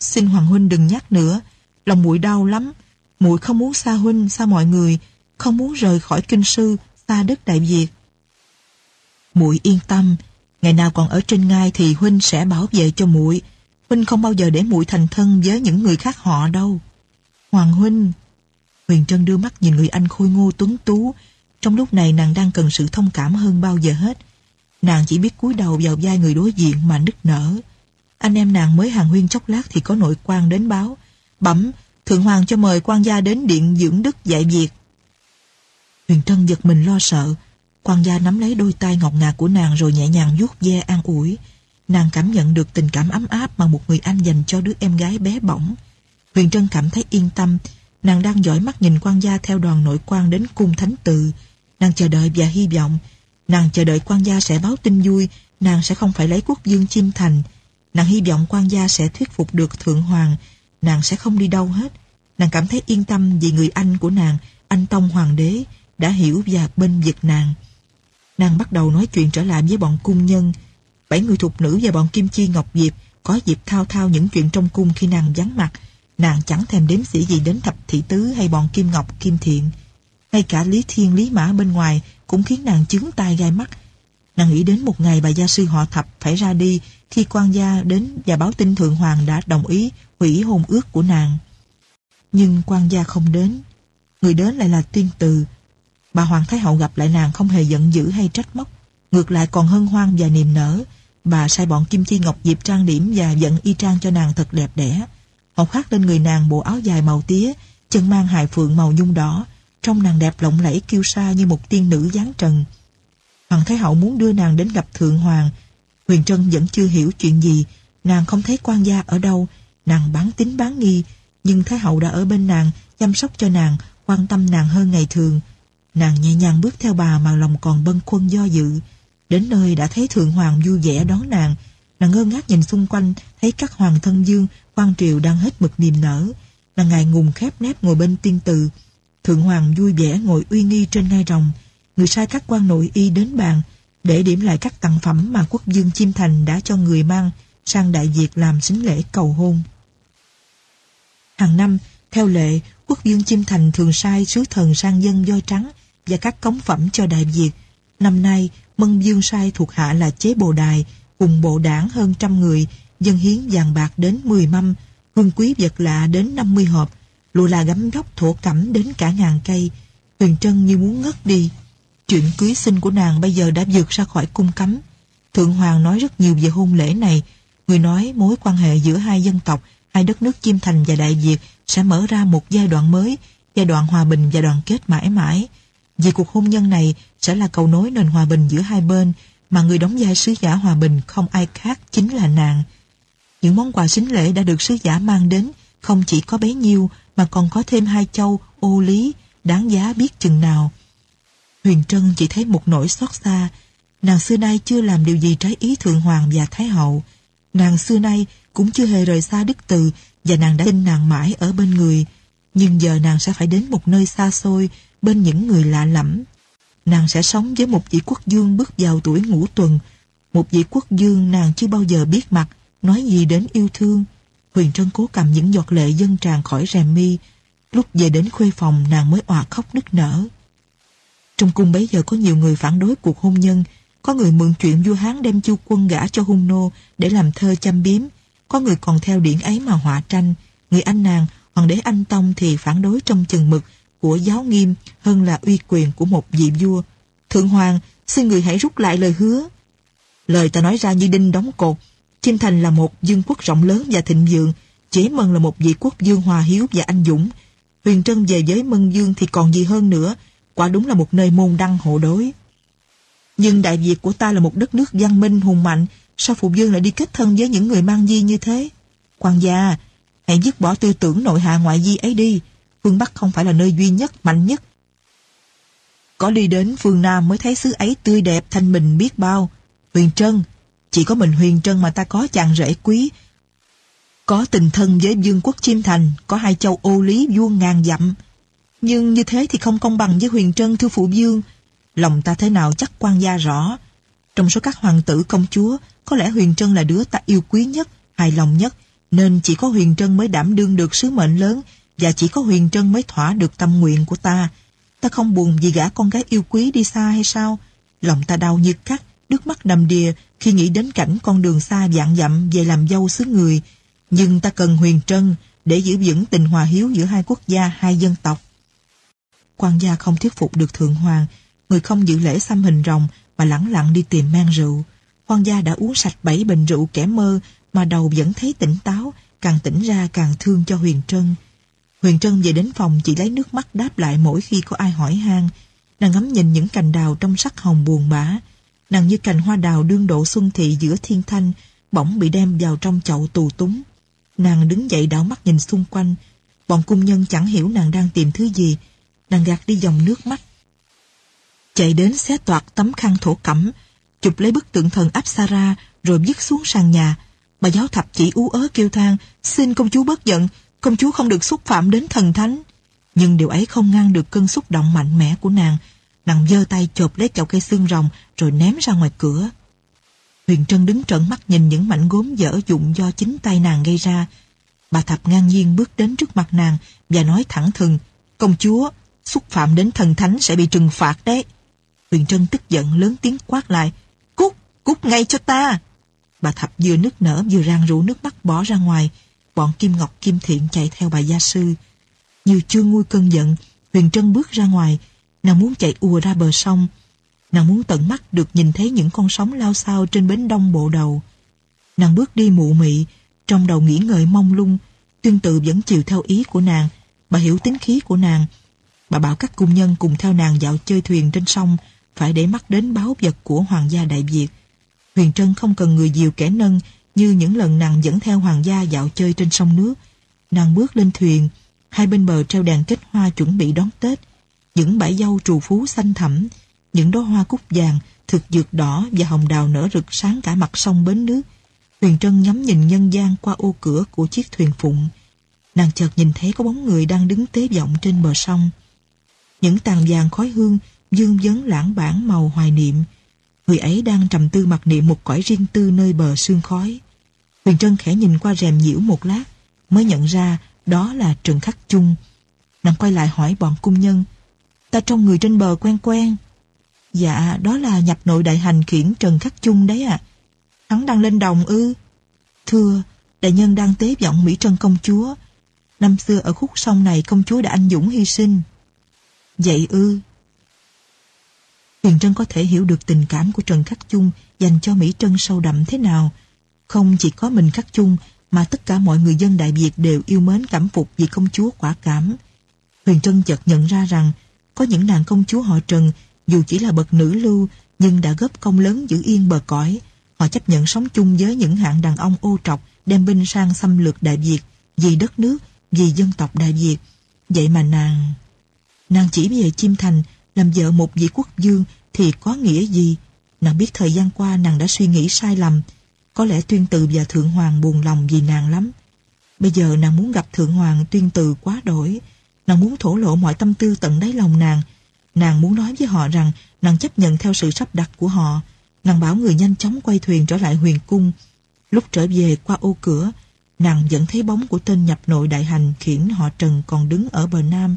Xin Hoàng Huynh đừng nhắc nữa, lòng muội đau lắm. muội không muốn xa Huynh, xa mọi người, không muốn rời khỏi kinh sư, xa đất Đại Việt. muội yên tâm, ngày nào còn ở trên ngai thì Huynh sẽ bảo vệ cho muội. Huynh không bao giờ để muội thành thân với những người khác họ đâu. Hoàng Huynh Huyền Trân đưa mắt nhìn người anh khôi ngô tuấn tú. Trong lúc này nàng đang cần sự thông cảm hơn bao giờ hết. Nàng chỉ biết cúi đầu vào vai người đối diện mà nức nở. Anh em nàng mới hàng huyên chốc lát thì có nội quan đến báo. Bẩm, Thượng Hoàng cho mời quan gia đến điện dưỡng đức dạy việc. Huyền Trân giật mình lo sợ. Quan gia nắm lấy đôi tay ngọc ngà của nàng rồi nhẹ nhàng vuốt ve an ủi. Nàng cảm nhận được tình cảm ấm áp mà một người anh dành cho đứa em gái bé bỏng. Huyền Trân cảm thấy yên tâm. Nàng đang dõi mắt nhìn quan gia theo đoàn nội quan đến cung thánh tự. Nàng chờ đợi và hy vọng Nàng chờ đợi quan gia sẽ báo tin vui, nàng sẽ không phải lấy quốc dương chim thành. Nàng hy vọng quan gia sẽ thuyết phục được thượng hoàng, nàng sẽ không đi đâu hết. Nàng cảm thấy yên tâm vì người anh của nàng, anh Tông Hoàng đế, đã hiểu và bên vực nàng. Nàng bắt đầu nói chuyện trở lại với bọn cung nhân. Bảy người thuộc nữ và bọn Kim Chi Ngọc Diệp có dịp thao thao những chuyện trong cung khi nàng vắng mặt. Nàng chẳng thèm đếm xỉ gì đến thập thị tứ hay bọn Kim Ngọc, Kim Thiện. Ngay cả Lý Thiên, Lý Mã bên ngoài cũng khiến nàng chứng tai gai mắt. Nàng nghĩ đến một ngày bà gia sư họ thập phải ra đi khi quan gia đến và báo tin Thượng Hoàng đã đồng ý hủy hôn ước của nàng. Nhưng quan gia không đến. Người đến lại là tiên từ. Bà Hoàng Thái Hậu gặp lại nàng không hề giận dữ hay trách móc. Ngược lại còn hân hoan và niềm nở. Bà sai bọn Kim Chi Ngọc Diệp trang điểm và dẫn y trang cho nàng thật đẹp đẽ. Họ khoác lên người nàng bộ áo dài màu tía, chân mang hài phượng màu nhung đỏ, Trông nàng đẹp lộng lẫy kiêu sa như một tiên nữ giáng trần. Hoàng Thái Hậu muốn đưa nàng đến gặp Thượng Hoàng. Huyền Trân vẫn chưa hiểu chuyện gì. Nàng không thấy quan gia ở đâu. Nàng bán tính bán nghi. Nhưng Thái Hậu đã ở bên nàng, chăm sóc cho nàng, quan tâm nàng hơn ngày thường. Nàng nhẹ nhàng bước theo bà mà lòng còn bâng khuâng do dự. Đến nơi đã thấy Thượng Hoàng vui vẻ đón nàng. Nàng ngơ ngác nhìn xung quanh, thấy các hoàng thân dương, quan triều đang hết mực niềm nở. Nàng ngài ngùng khép nép ngồi bên tiên từ, Thượng Hoàng vui vẻ ngồi uy nghi trên ngai rồng. Người sai các quan nội y đến bàn để điểm lại các tặng phẩm mà quốc dương Chim Thành đã cho người mang sang Đại Việt làm sính lễ cầu hôn. Hàng năm, theo lệ, quốc dương Chim Thành thường sai sứ thần sang dân voi trắng và các cống phẩm cho Đại Việt. Năm nay, Mân Dương sai thuộc hạ là chế bồ đài, cùng bộ đảng hơn trăm người, dân hiến vàng bạc đến 10 mâm, hương quý vật lạ đến 50 hộp, lụa là gấm góc thổ cẩm đến cả ngàn cây. Huyền Trân như muốn ngất đi. Chuyện cưới sinh của nàng bây giờ đã vượt ra khỏi cung cấm. Thượng Hoàng nói rất nhiều về hôn lễ này. Người nói mối quan hệ giữa hai dân tộc, hai đất nước Chiêm Thành và Đại Việt sẽ mở ra một giai đoạn mới, giai đoạn hòa bình và đoàn kết mãi mãi. Vì cuộc hôn nhân này sẽ là cầu nối nền hòa bình giữa hai bên, mà người đóng vai sứ giả hòa bình không ai khác chính là nàng. Những món quà xính lễ đã được sứ giả mang đến không chỉ có bấy nhiêu mà còn có thêm hai châu ô lý đáng giá biết chừng nào. Huyền Trân chỉ thấy một nỗi xót xa. Nàng xưa nay chưa làm điều gì trái ý Thượng Hoàng và Thái Hậu. Nàng xưa nay cũng chưa hề rời xa Đức Từ và nàng đã tin nàng mãi ở bên người. Nhưng giờ nàng sẽ phải đến một nơi xa xôi bên những người lạ lẫm. Nàng sẽ sống với một vị quốc dương bước vào tuổi ngũ tuần. Một vị quốc dương nàng chưa bao giờ biết mặt, nói gì đến yêu thương. Huyền Trân cố cầm những giọt lệ dân tràn khỏi rèm mi. Lúc về đến khuê phòng nàng mới òa khóc nức nở. Trong cung bấy giờ có nhiều người phản đối cuộc hôn nhân, có người mượn chuyện vua Hán đem chu quân gả cho hung nô để làm thơ chăm biếm, có người còn theo điển ấy mà họa tranh. Người anh nàng, hoàng đế anh Tông thì phản đối trong chừng mực của giáo nghiêm hơn là uy quyền của một vị vua. Thượng Hoàng, xin người hãy rút lại lời hứa. Lời ta nói ra như đinh đóng cột. Chim Thành là một dương quốc rộng lớn và thịnh vượng, Chế Mân là một vị quốc dương hòa hiếu và anh dũng. Huyền Trân về với Mân Dương thì còn gì hơn nữa, quả đúng là một nơi môn đăng hộ đối. Nhưng Đại Việt của ta là một đất nước văn minh hùng mạnh, sao Phụ Dương lại đi kết thân với những người mang di như thế? Quan gia, hãy dứt bỏ tư tưởng nội hạ ngoại di ấy đi, phương Bắc không phải là nơi duy nhất, mạnh nhất. Có đi đến phương Nam mới thấy xứ ấy tươi đẹp, thanh bình biết bao. Huyền Trân, chỉ có mình Huyền Trân mà ta có chàng rể quý. Có tình thân với Dương quốc Chiêm Thành, có hai châu ô lý vuông ngàn dặm. Nhưng như thế thì không công bằng với Huyền Trân thưa Phụ Dương. Lòng ta thế nào chắc quan gia rõ. Trong số các hoàng tử công chúa, có lẽ Huyền Trân là đứa ta yêu quý nhất, hài lòng nhất, nên chỉ có Huyền Trân mới đảm đương được sứ mệnh lớn và chỉ có Huyền Trân mới thỏa được tâm nguyện của ta. Ta không buồn vì gã con gái yêu quý đi xa hay sao? Lòng ta đau như cắt, nước mắt đầm đìa khi nghĩ đến cảnh con đường xa vạn dặm về làm dâu xứ người. Nhưng ta cần Huyền Trân để giữ vững tình hòa hiếu giữa hai quốc gia, hai dân tộc. quan gia không thuyết phục được Thượng Hoàng, người không giữ lễ xăm hình rồng mà lẳng lặng đi tìm mang rượu. Quan gia đã uống sạch bảy bình rượu kẻ mơ mà đầu vẫn thấy tỉnh táo, càng tỉnh ra càng thương cho Huyền Trân. Huyền Trân về đến phòng chỉ lấy nước mắt đáp lại mỗi khi có ai hỏi han. Nàng ngắm nhìn những cành đào trong sắc hồng buồn bã. Nàng như cành hoa đào đương độ xuân thị giữa thiên thanh, bỗng bị đem vào trong chậu tù túng. Nàng đứng dậy đảo mắt nhìn xung quanh. Bọn cung nhân chẳng hiểu nàng đang tìm thứ gì. Nàng gạt đi dòng nước mắt. Chạy đến xé toạc tấm khăn thổ cẩm, chụp lấy bức tượng thần Apsara rồi vứt xuống sàn nhà. Bà giáo thập chỉ ú ớ kêu than, xin công chúa bớt giận, công chúa không được xúc phạm đến thần thánh. Nhưng điều ấy không ngăn được cơn xúc động mạnh mẽ của nàng. Nàng giơ tay chộp lấy chậu cây xương rồng rồi ném ra ngoài cửa. Huyền Trân đứng trợn mắt nhìn những mảnh gốm dở dụng do chính tay nàng gây ra. Bà Thập ngang nhiên bước đến trước mặt nàng và nói thẳng thừng, công chúa, xúc phạm đến thần thánh sẽ bị trừng phạt đấy. Huyền Trân tức giận lớn tiếng quát lại, cút, cút ngay cho ta. Bà Thập vừa nức nở vừa rang rủ nước mắt bỏ ra ngoài, bọn Kim Ngọc Kim Thiện chạy theo bà gia sư. Như chưa nguôi cơn giận, Huyền Trân bước ra ngoài, nàng muốn chạy ùa ra bờ sông. Nàng muốn tận mắt được nhìn thấy những con sóng lao xao trên bến đông bộ đầu. Nàng bước đi mụ mị, trong đầu nghĩ ngợi mong lung, tuyên tự vẫn chiều theo ý của nàng, bà hiểu tính khí của nàng. Bà bảo các cung nhân cùng theo nàng dạo chơi thuyền trên sông, phải để mắt đến báo vật của Hoàng gia Đại Việt. Huyền Trân không cần người dìu kẻ nâng, như những lần nàng dẫn theo hoàng gia dạo chơi trên sông nước. Nàng bước lên thuyền, hai bên bờ treo đèn kết hoa chuẩn bị đón Tết. Những bãi dâu trù phú xanh thẳm, những đóa hoa cúc vàng, thực dược đỏ và hồng đào nở rực sáng cả mặt sông bến nước. Huyền Trân ngắm nhìn nhân gian qua ô cửa của chiếc thuyền phụng. Nàng chợt nhìn thấy có bóng người đang đứng tế vọng trên bờ sông. Những tàn vàng khói hương dương vấn lãng bản màu hoài niệm. Người ấy đang trầm tư mặc niệm một cõi riêng tư nơi bờ sương khói. Huyền Trân khẽ nhìn qua rèm nhiễu một lát, mới nhận ra đó là Trần Khắc Chung. Nàng quay lại hỏi bọn cung nhân, ta trông người trên bờ quen quen. Dạ, đó là nhập nội đại hành khiển Trần Khắc Chung đấy ạ. Hắn đang lên đồng ư. Thưa, đại nhân đang tế vọng Mỹ Trân công chúa. Năm xưa ở khúc sông này công chúa đã anh dũng hy sinh. Vậy ư. Huyền Trân có thể hiểu được tình cảm của Trần Khắc Chung dành cho Mỹ Trân sâu đậm thế nào. Không chỉ có mình Khắc Chung mà tất cả mọi người dân Đại Việt đều yêu mến cảm phục vì công chúa quả cảm. Huyền Trân chợt nhận ra rằng có những nàng công chúa họ Trần dù chỉ là bậc nữ lưu nhưng đã góp công lớn giữ yên bờ cõi. Họ chấp nhận sống chung với những hạng đàn ông ô trọc đem binh sang xâm lược Đại Việt vì đất nước, vì dân tộc Đại Việt. Vậy mà nàng... Nàng chỉ về Chim Thành làm vợ một vị quốc dương thì có nghĩa gì? Nàng biết thời gian qua nàng đã suy nghĩ sai lầm. Có lẽ tuyên từ và Thượng Hoàng buồn lòng vì nàng lắm. Bây giờ nàng muốn gặp Thượng Hoàng tuyên từ quá đổi. Nàng muốn thổ lộ mọi tâm tư tận đáy lòng nàng. Nàng muốn nói với họ rằng nàng chấp nhận theo sự sắp đặt của họ. Nàng bảo người nhanh chóng quay thuyền trở lại huyền cung. Lúc trở về qua ô cửa, nàng vẫn thấy bóng của tên nhập nội đại hành khiển họ Trần còn đứng ở bờ nam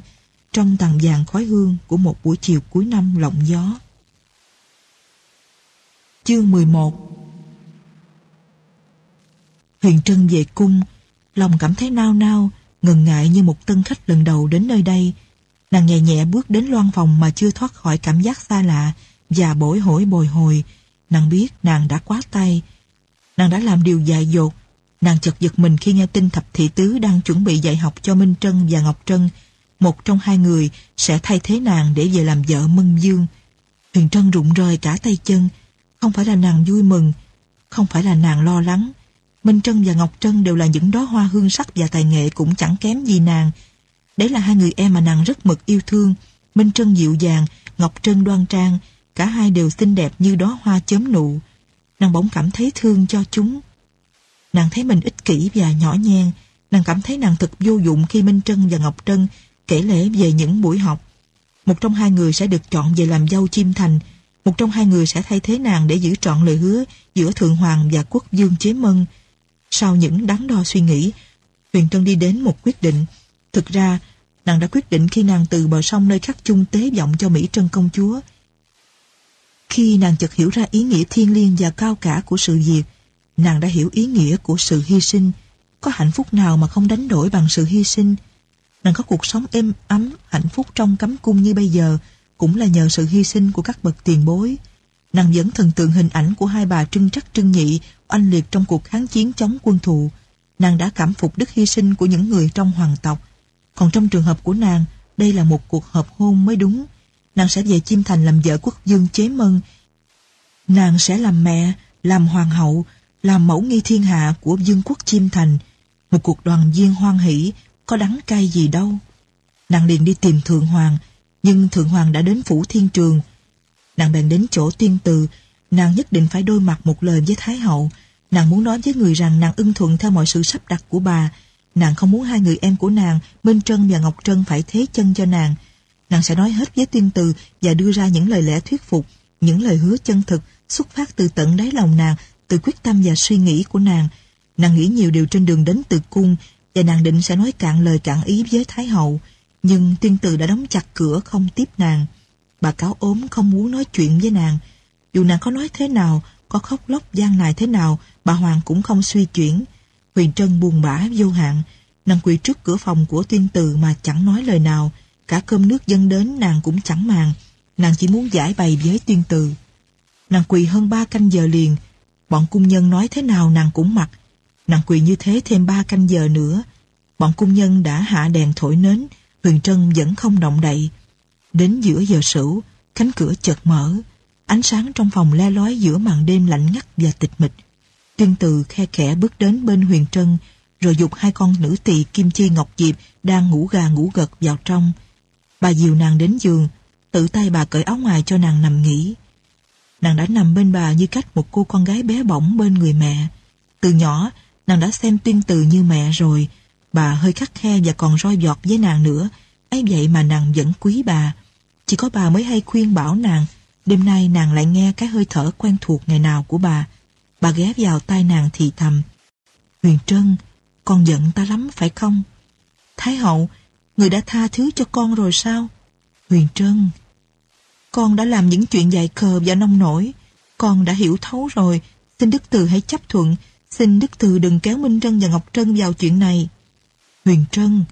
trong tàn vàng khói hương của một buổi chiều cuối năm lộng gió. Chương 11 Huyền Trân về cung, lòng cảm thấy nao nao, ngần ngại như một tân khách lần đầu đến nơi đây. Nàng nhẹ nhẹ bước đến loan phòng mà chưa thoát khỏi cảm giác xa lạ và bối hổi bồi hồi. Nàng biết nàng đã quá tay. Nàng đã làm điều dại dột. Nàng chợt giật mình khi nghe tin thập thị tứ đang chuẩn bị dạy học cho Minh Trân và Ngọc Trân. Một trong hai người sẽ thay thế nàng để về làm vợ Mân Dương. Huyền Trân rụng rời cả tay chân. Không phải là nàng vui mừng, không phải là nàng lo lắng. Minh Trân và Ngọc Trân đều là những đóa hoa hương sắc và tài nghệ cũng chẳng kém gì nàng. Đấy là hai người em mà nàng rất mực yêu thương. Minh Trân dịu dàng, Ngọc Trân đoan trang, cả hai đều xinh đẹp như đóa hoa chớm nụ. Nàng bỗng cảm thấy thương cho chúng. Nàng thấy mình ích kỷ và nhỏ nhen, nàng cảm thấy nàng thật vô dụng khi Minh Trân và Ngọc Trân kể lễ về những buổi học. Một trong hai người sẽ được chọn về làm dâu chim thành, một trong hai người sẽ thay thế nàng để giữ trọn lời hứa giữa Thượng Hoàng và Quốc Dương Chế Mân. Sau những đắn đo suy nghĩ, Huyền Trân đi đến một quyết định. Thực ra, nàng đã quyết định khi nàng từ bờ sông nơi khắc chung tế vọng cho Mỹ Trân công chúa. Khi nàng chợt hiểu ra ý nghĩa thiêng liêng và cao cả của sự việc, nàng đã hiểu ý nghĩa của sự hy sinh. Có hạnh phúc nào mà không đánh đổi bằng sự hy sinh? Nàng có cuộc sống êm ấm, hạnh phúc trong cấm cung như bây giờ, cũng là nhờ sự hy sinh của các bậc tiền bối. Nàng vẫn thần tượng hình ảnh của hai bà Trưng Trắc Trưng Nhị oanh liệt trong cuộc kháng chiến chống quân thù. Nàng đã cảm phục đức hy sinh của những người trong hoàng tộc. Còn trong trường hợp của nàng, đây là một cuộc hợp hôn mới đúng. Nàng sẽ về Chim Thành làm vợ quốc dương chế mân. Nàng sẽ làm mẹ, làm hoàng hậu, làm mẫu nghi thiên hạ của dương quốc Chim Thành. Một cuộc đoàn viên hoan hỷ, có đắng cay gì đâu. Nàng liền đi tìm Thượng Hoàng, nhưng Thượng Hoàng đã đến phủ thiên trường. Nàng bèn đến chỗ tiên từ, nàng nhất định phải đôi mặt một lời với Thái Hậu. Nàng muốn nói với người rằng nàng ưng thuận theo mọi sự sắp đặt của bà. Nàng không muốn hai người em của nàng, Minh Trân và Ngọc Trân phải thế chân cho nàng. Nàng sẽ nói hết với tiên từ và đưa ra những lời lẽ thuyết phục, những lời hứa chân thực, xuất phát từ tận đáy lòng nàng, từ quyết tâm và suy nghĩ của nàng. Nàng nghĩ nhiều điều trên đường đến từ cung và nàng định sẽ nói cạn lời cạn ý với Thái Hậu. Nhưng tiên từ đã đóng chặt cửa không tiếp nàng. Bà cáo ốm không muốn nói chuyện với nàng. Dù nàng có nói thế nào, có khóc lóc gian nài thế nào, bà Hoàng cũng không suy chuyển. Huyền Trân buồn bã vô hạn, nàng quỳ trước cửa phòng của tiên từ mà chẳng nói lời nào. Cả cơm nước dâng đến nàng cũng chẳng màng. Nàng chỉ muốn giải bày với tiên từ. Nàng quỳ hơn ba canh giờ liền. Bọn cung nhân nói thế nào nàng cũng mặc. Nàng quỳ như thế thêm ba canh giờ nữa. Bọn cung nhân đã hạ đèn thổi nến, Huyền Trân vẫn không động đậy. Đến giữa giờ sửu, cánh cửa chợt mở. Ánh sáng trong phòng le lói giữa màn đêm lạnh ngắt và tịch mịch. Tuyên từ khe khẽ bước đến bên Huyền Trân, rồi dục hai con nữ tỳ Kim Chi Ngọc Diệp đang ngủ gà ngủ gật vào trong. Bà dìu nàng đến giường, tự tay bà cởi áo ngoài cho nàng nằm nghỉ. Nàng đã nằm bên bà như cách một cô con gái bé bỏng bên người mẹ. Từ nhỏ, nàng đã xem tuyên từ như mẹ rồi. Bà hơi khắc khe và còn roi giọt với nàng nữa. ấy vậy mà nàng vẫn quý bà. Chỉ có bà mới hay khuyên bảo nàng. Đêm nay nàng lại nghe cái hơi thở quen thuộc ngày nào của bà. Bà ghé vào tai nàng thì thầm. Huyền Trân, con giận ta lắm phải không? Thái hậu, người đã tha thứ cho con rồi sao? Huyền Trân, con đã làm những chuyện dài khờ và nông nổi. Con đã hiểu thấu rồi. Xin Đức Từ hãy chấp thuận. Xin Đức Từ đừng kéo Minh Trân và Ngọc Trân vào chuyện này. Huyền Trân,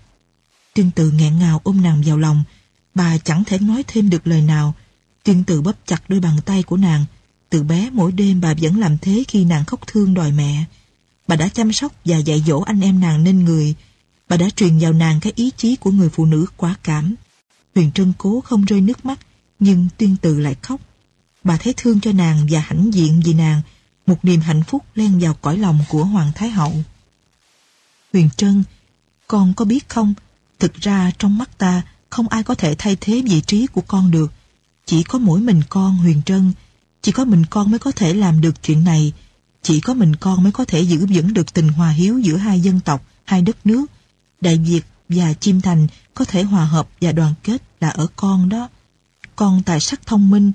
Tuyên Từ nghẹn ngào ôm nàng vào lòng. Bà chẳng thể nói thêm được lời nào. Tuyên Từ bóp chặt đôi bàn tay của nàng. Từ bé mỗi đêm bà vẫn làm thế khi nàng khóc thương đòi mẹ. Bà đã chăm sóc và dạy dỗ anh em nàng nên người. Bà đã truyền vào nàng cái ý chí của người phụ nữ quả cảm. Huyền Trân cố không rơi nước mắt, nhưng tuyên từ lại khóc. Bà thấy thương cho nàng và hãnh diện vì nàng, một niềm hạnh phúc len vào cõi lòng của Hoàng Thái Hậu. Huyền Trân, con có biết không, thực ra trong mắt ta không ai có thể thay thế vị trí của con được. Chỉ có mỗi mình con Huyền Trân, chỉ có mình con mới có thể làm được chuyện này, chỉ có mình con mới có thể giữ vững được tình hòa hiếu giữa hai dân tộc, hai đất nước. Đại Việt và Chim Thành có thể hòa hợp và đoàn kết là ở con đó. Con tài sắc thông minh,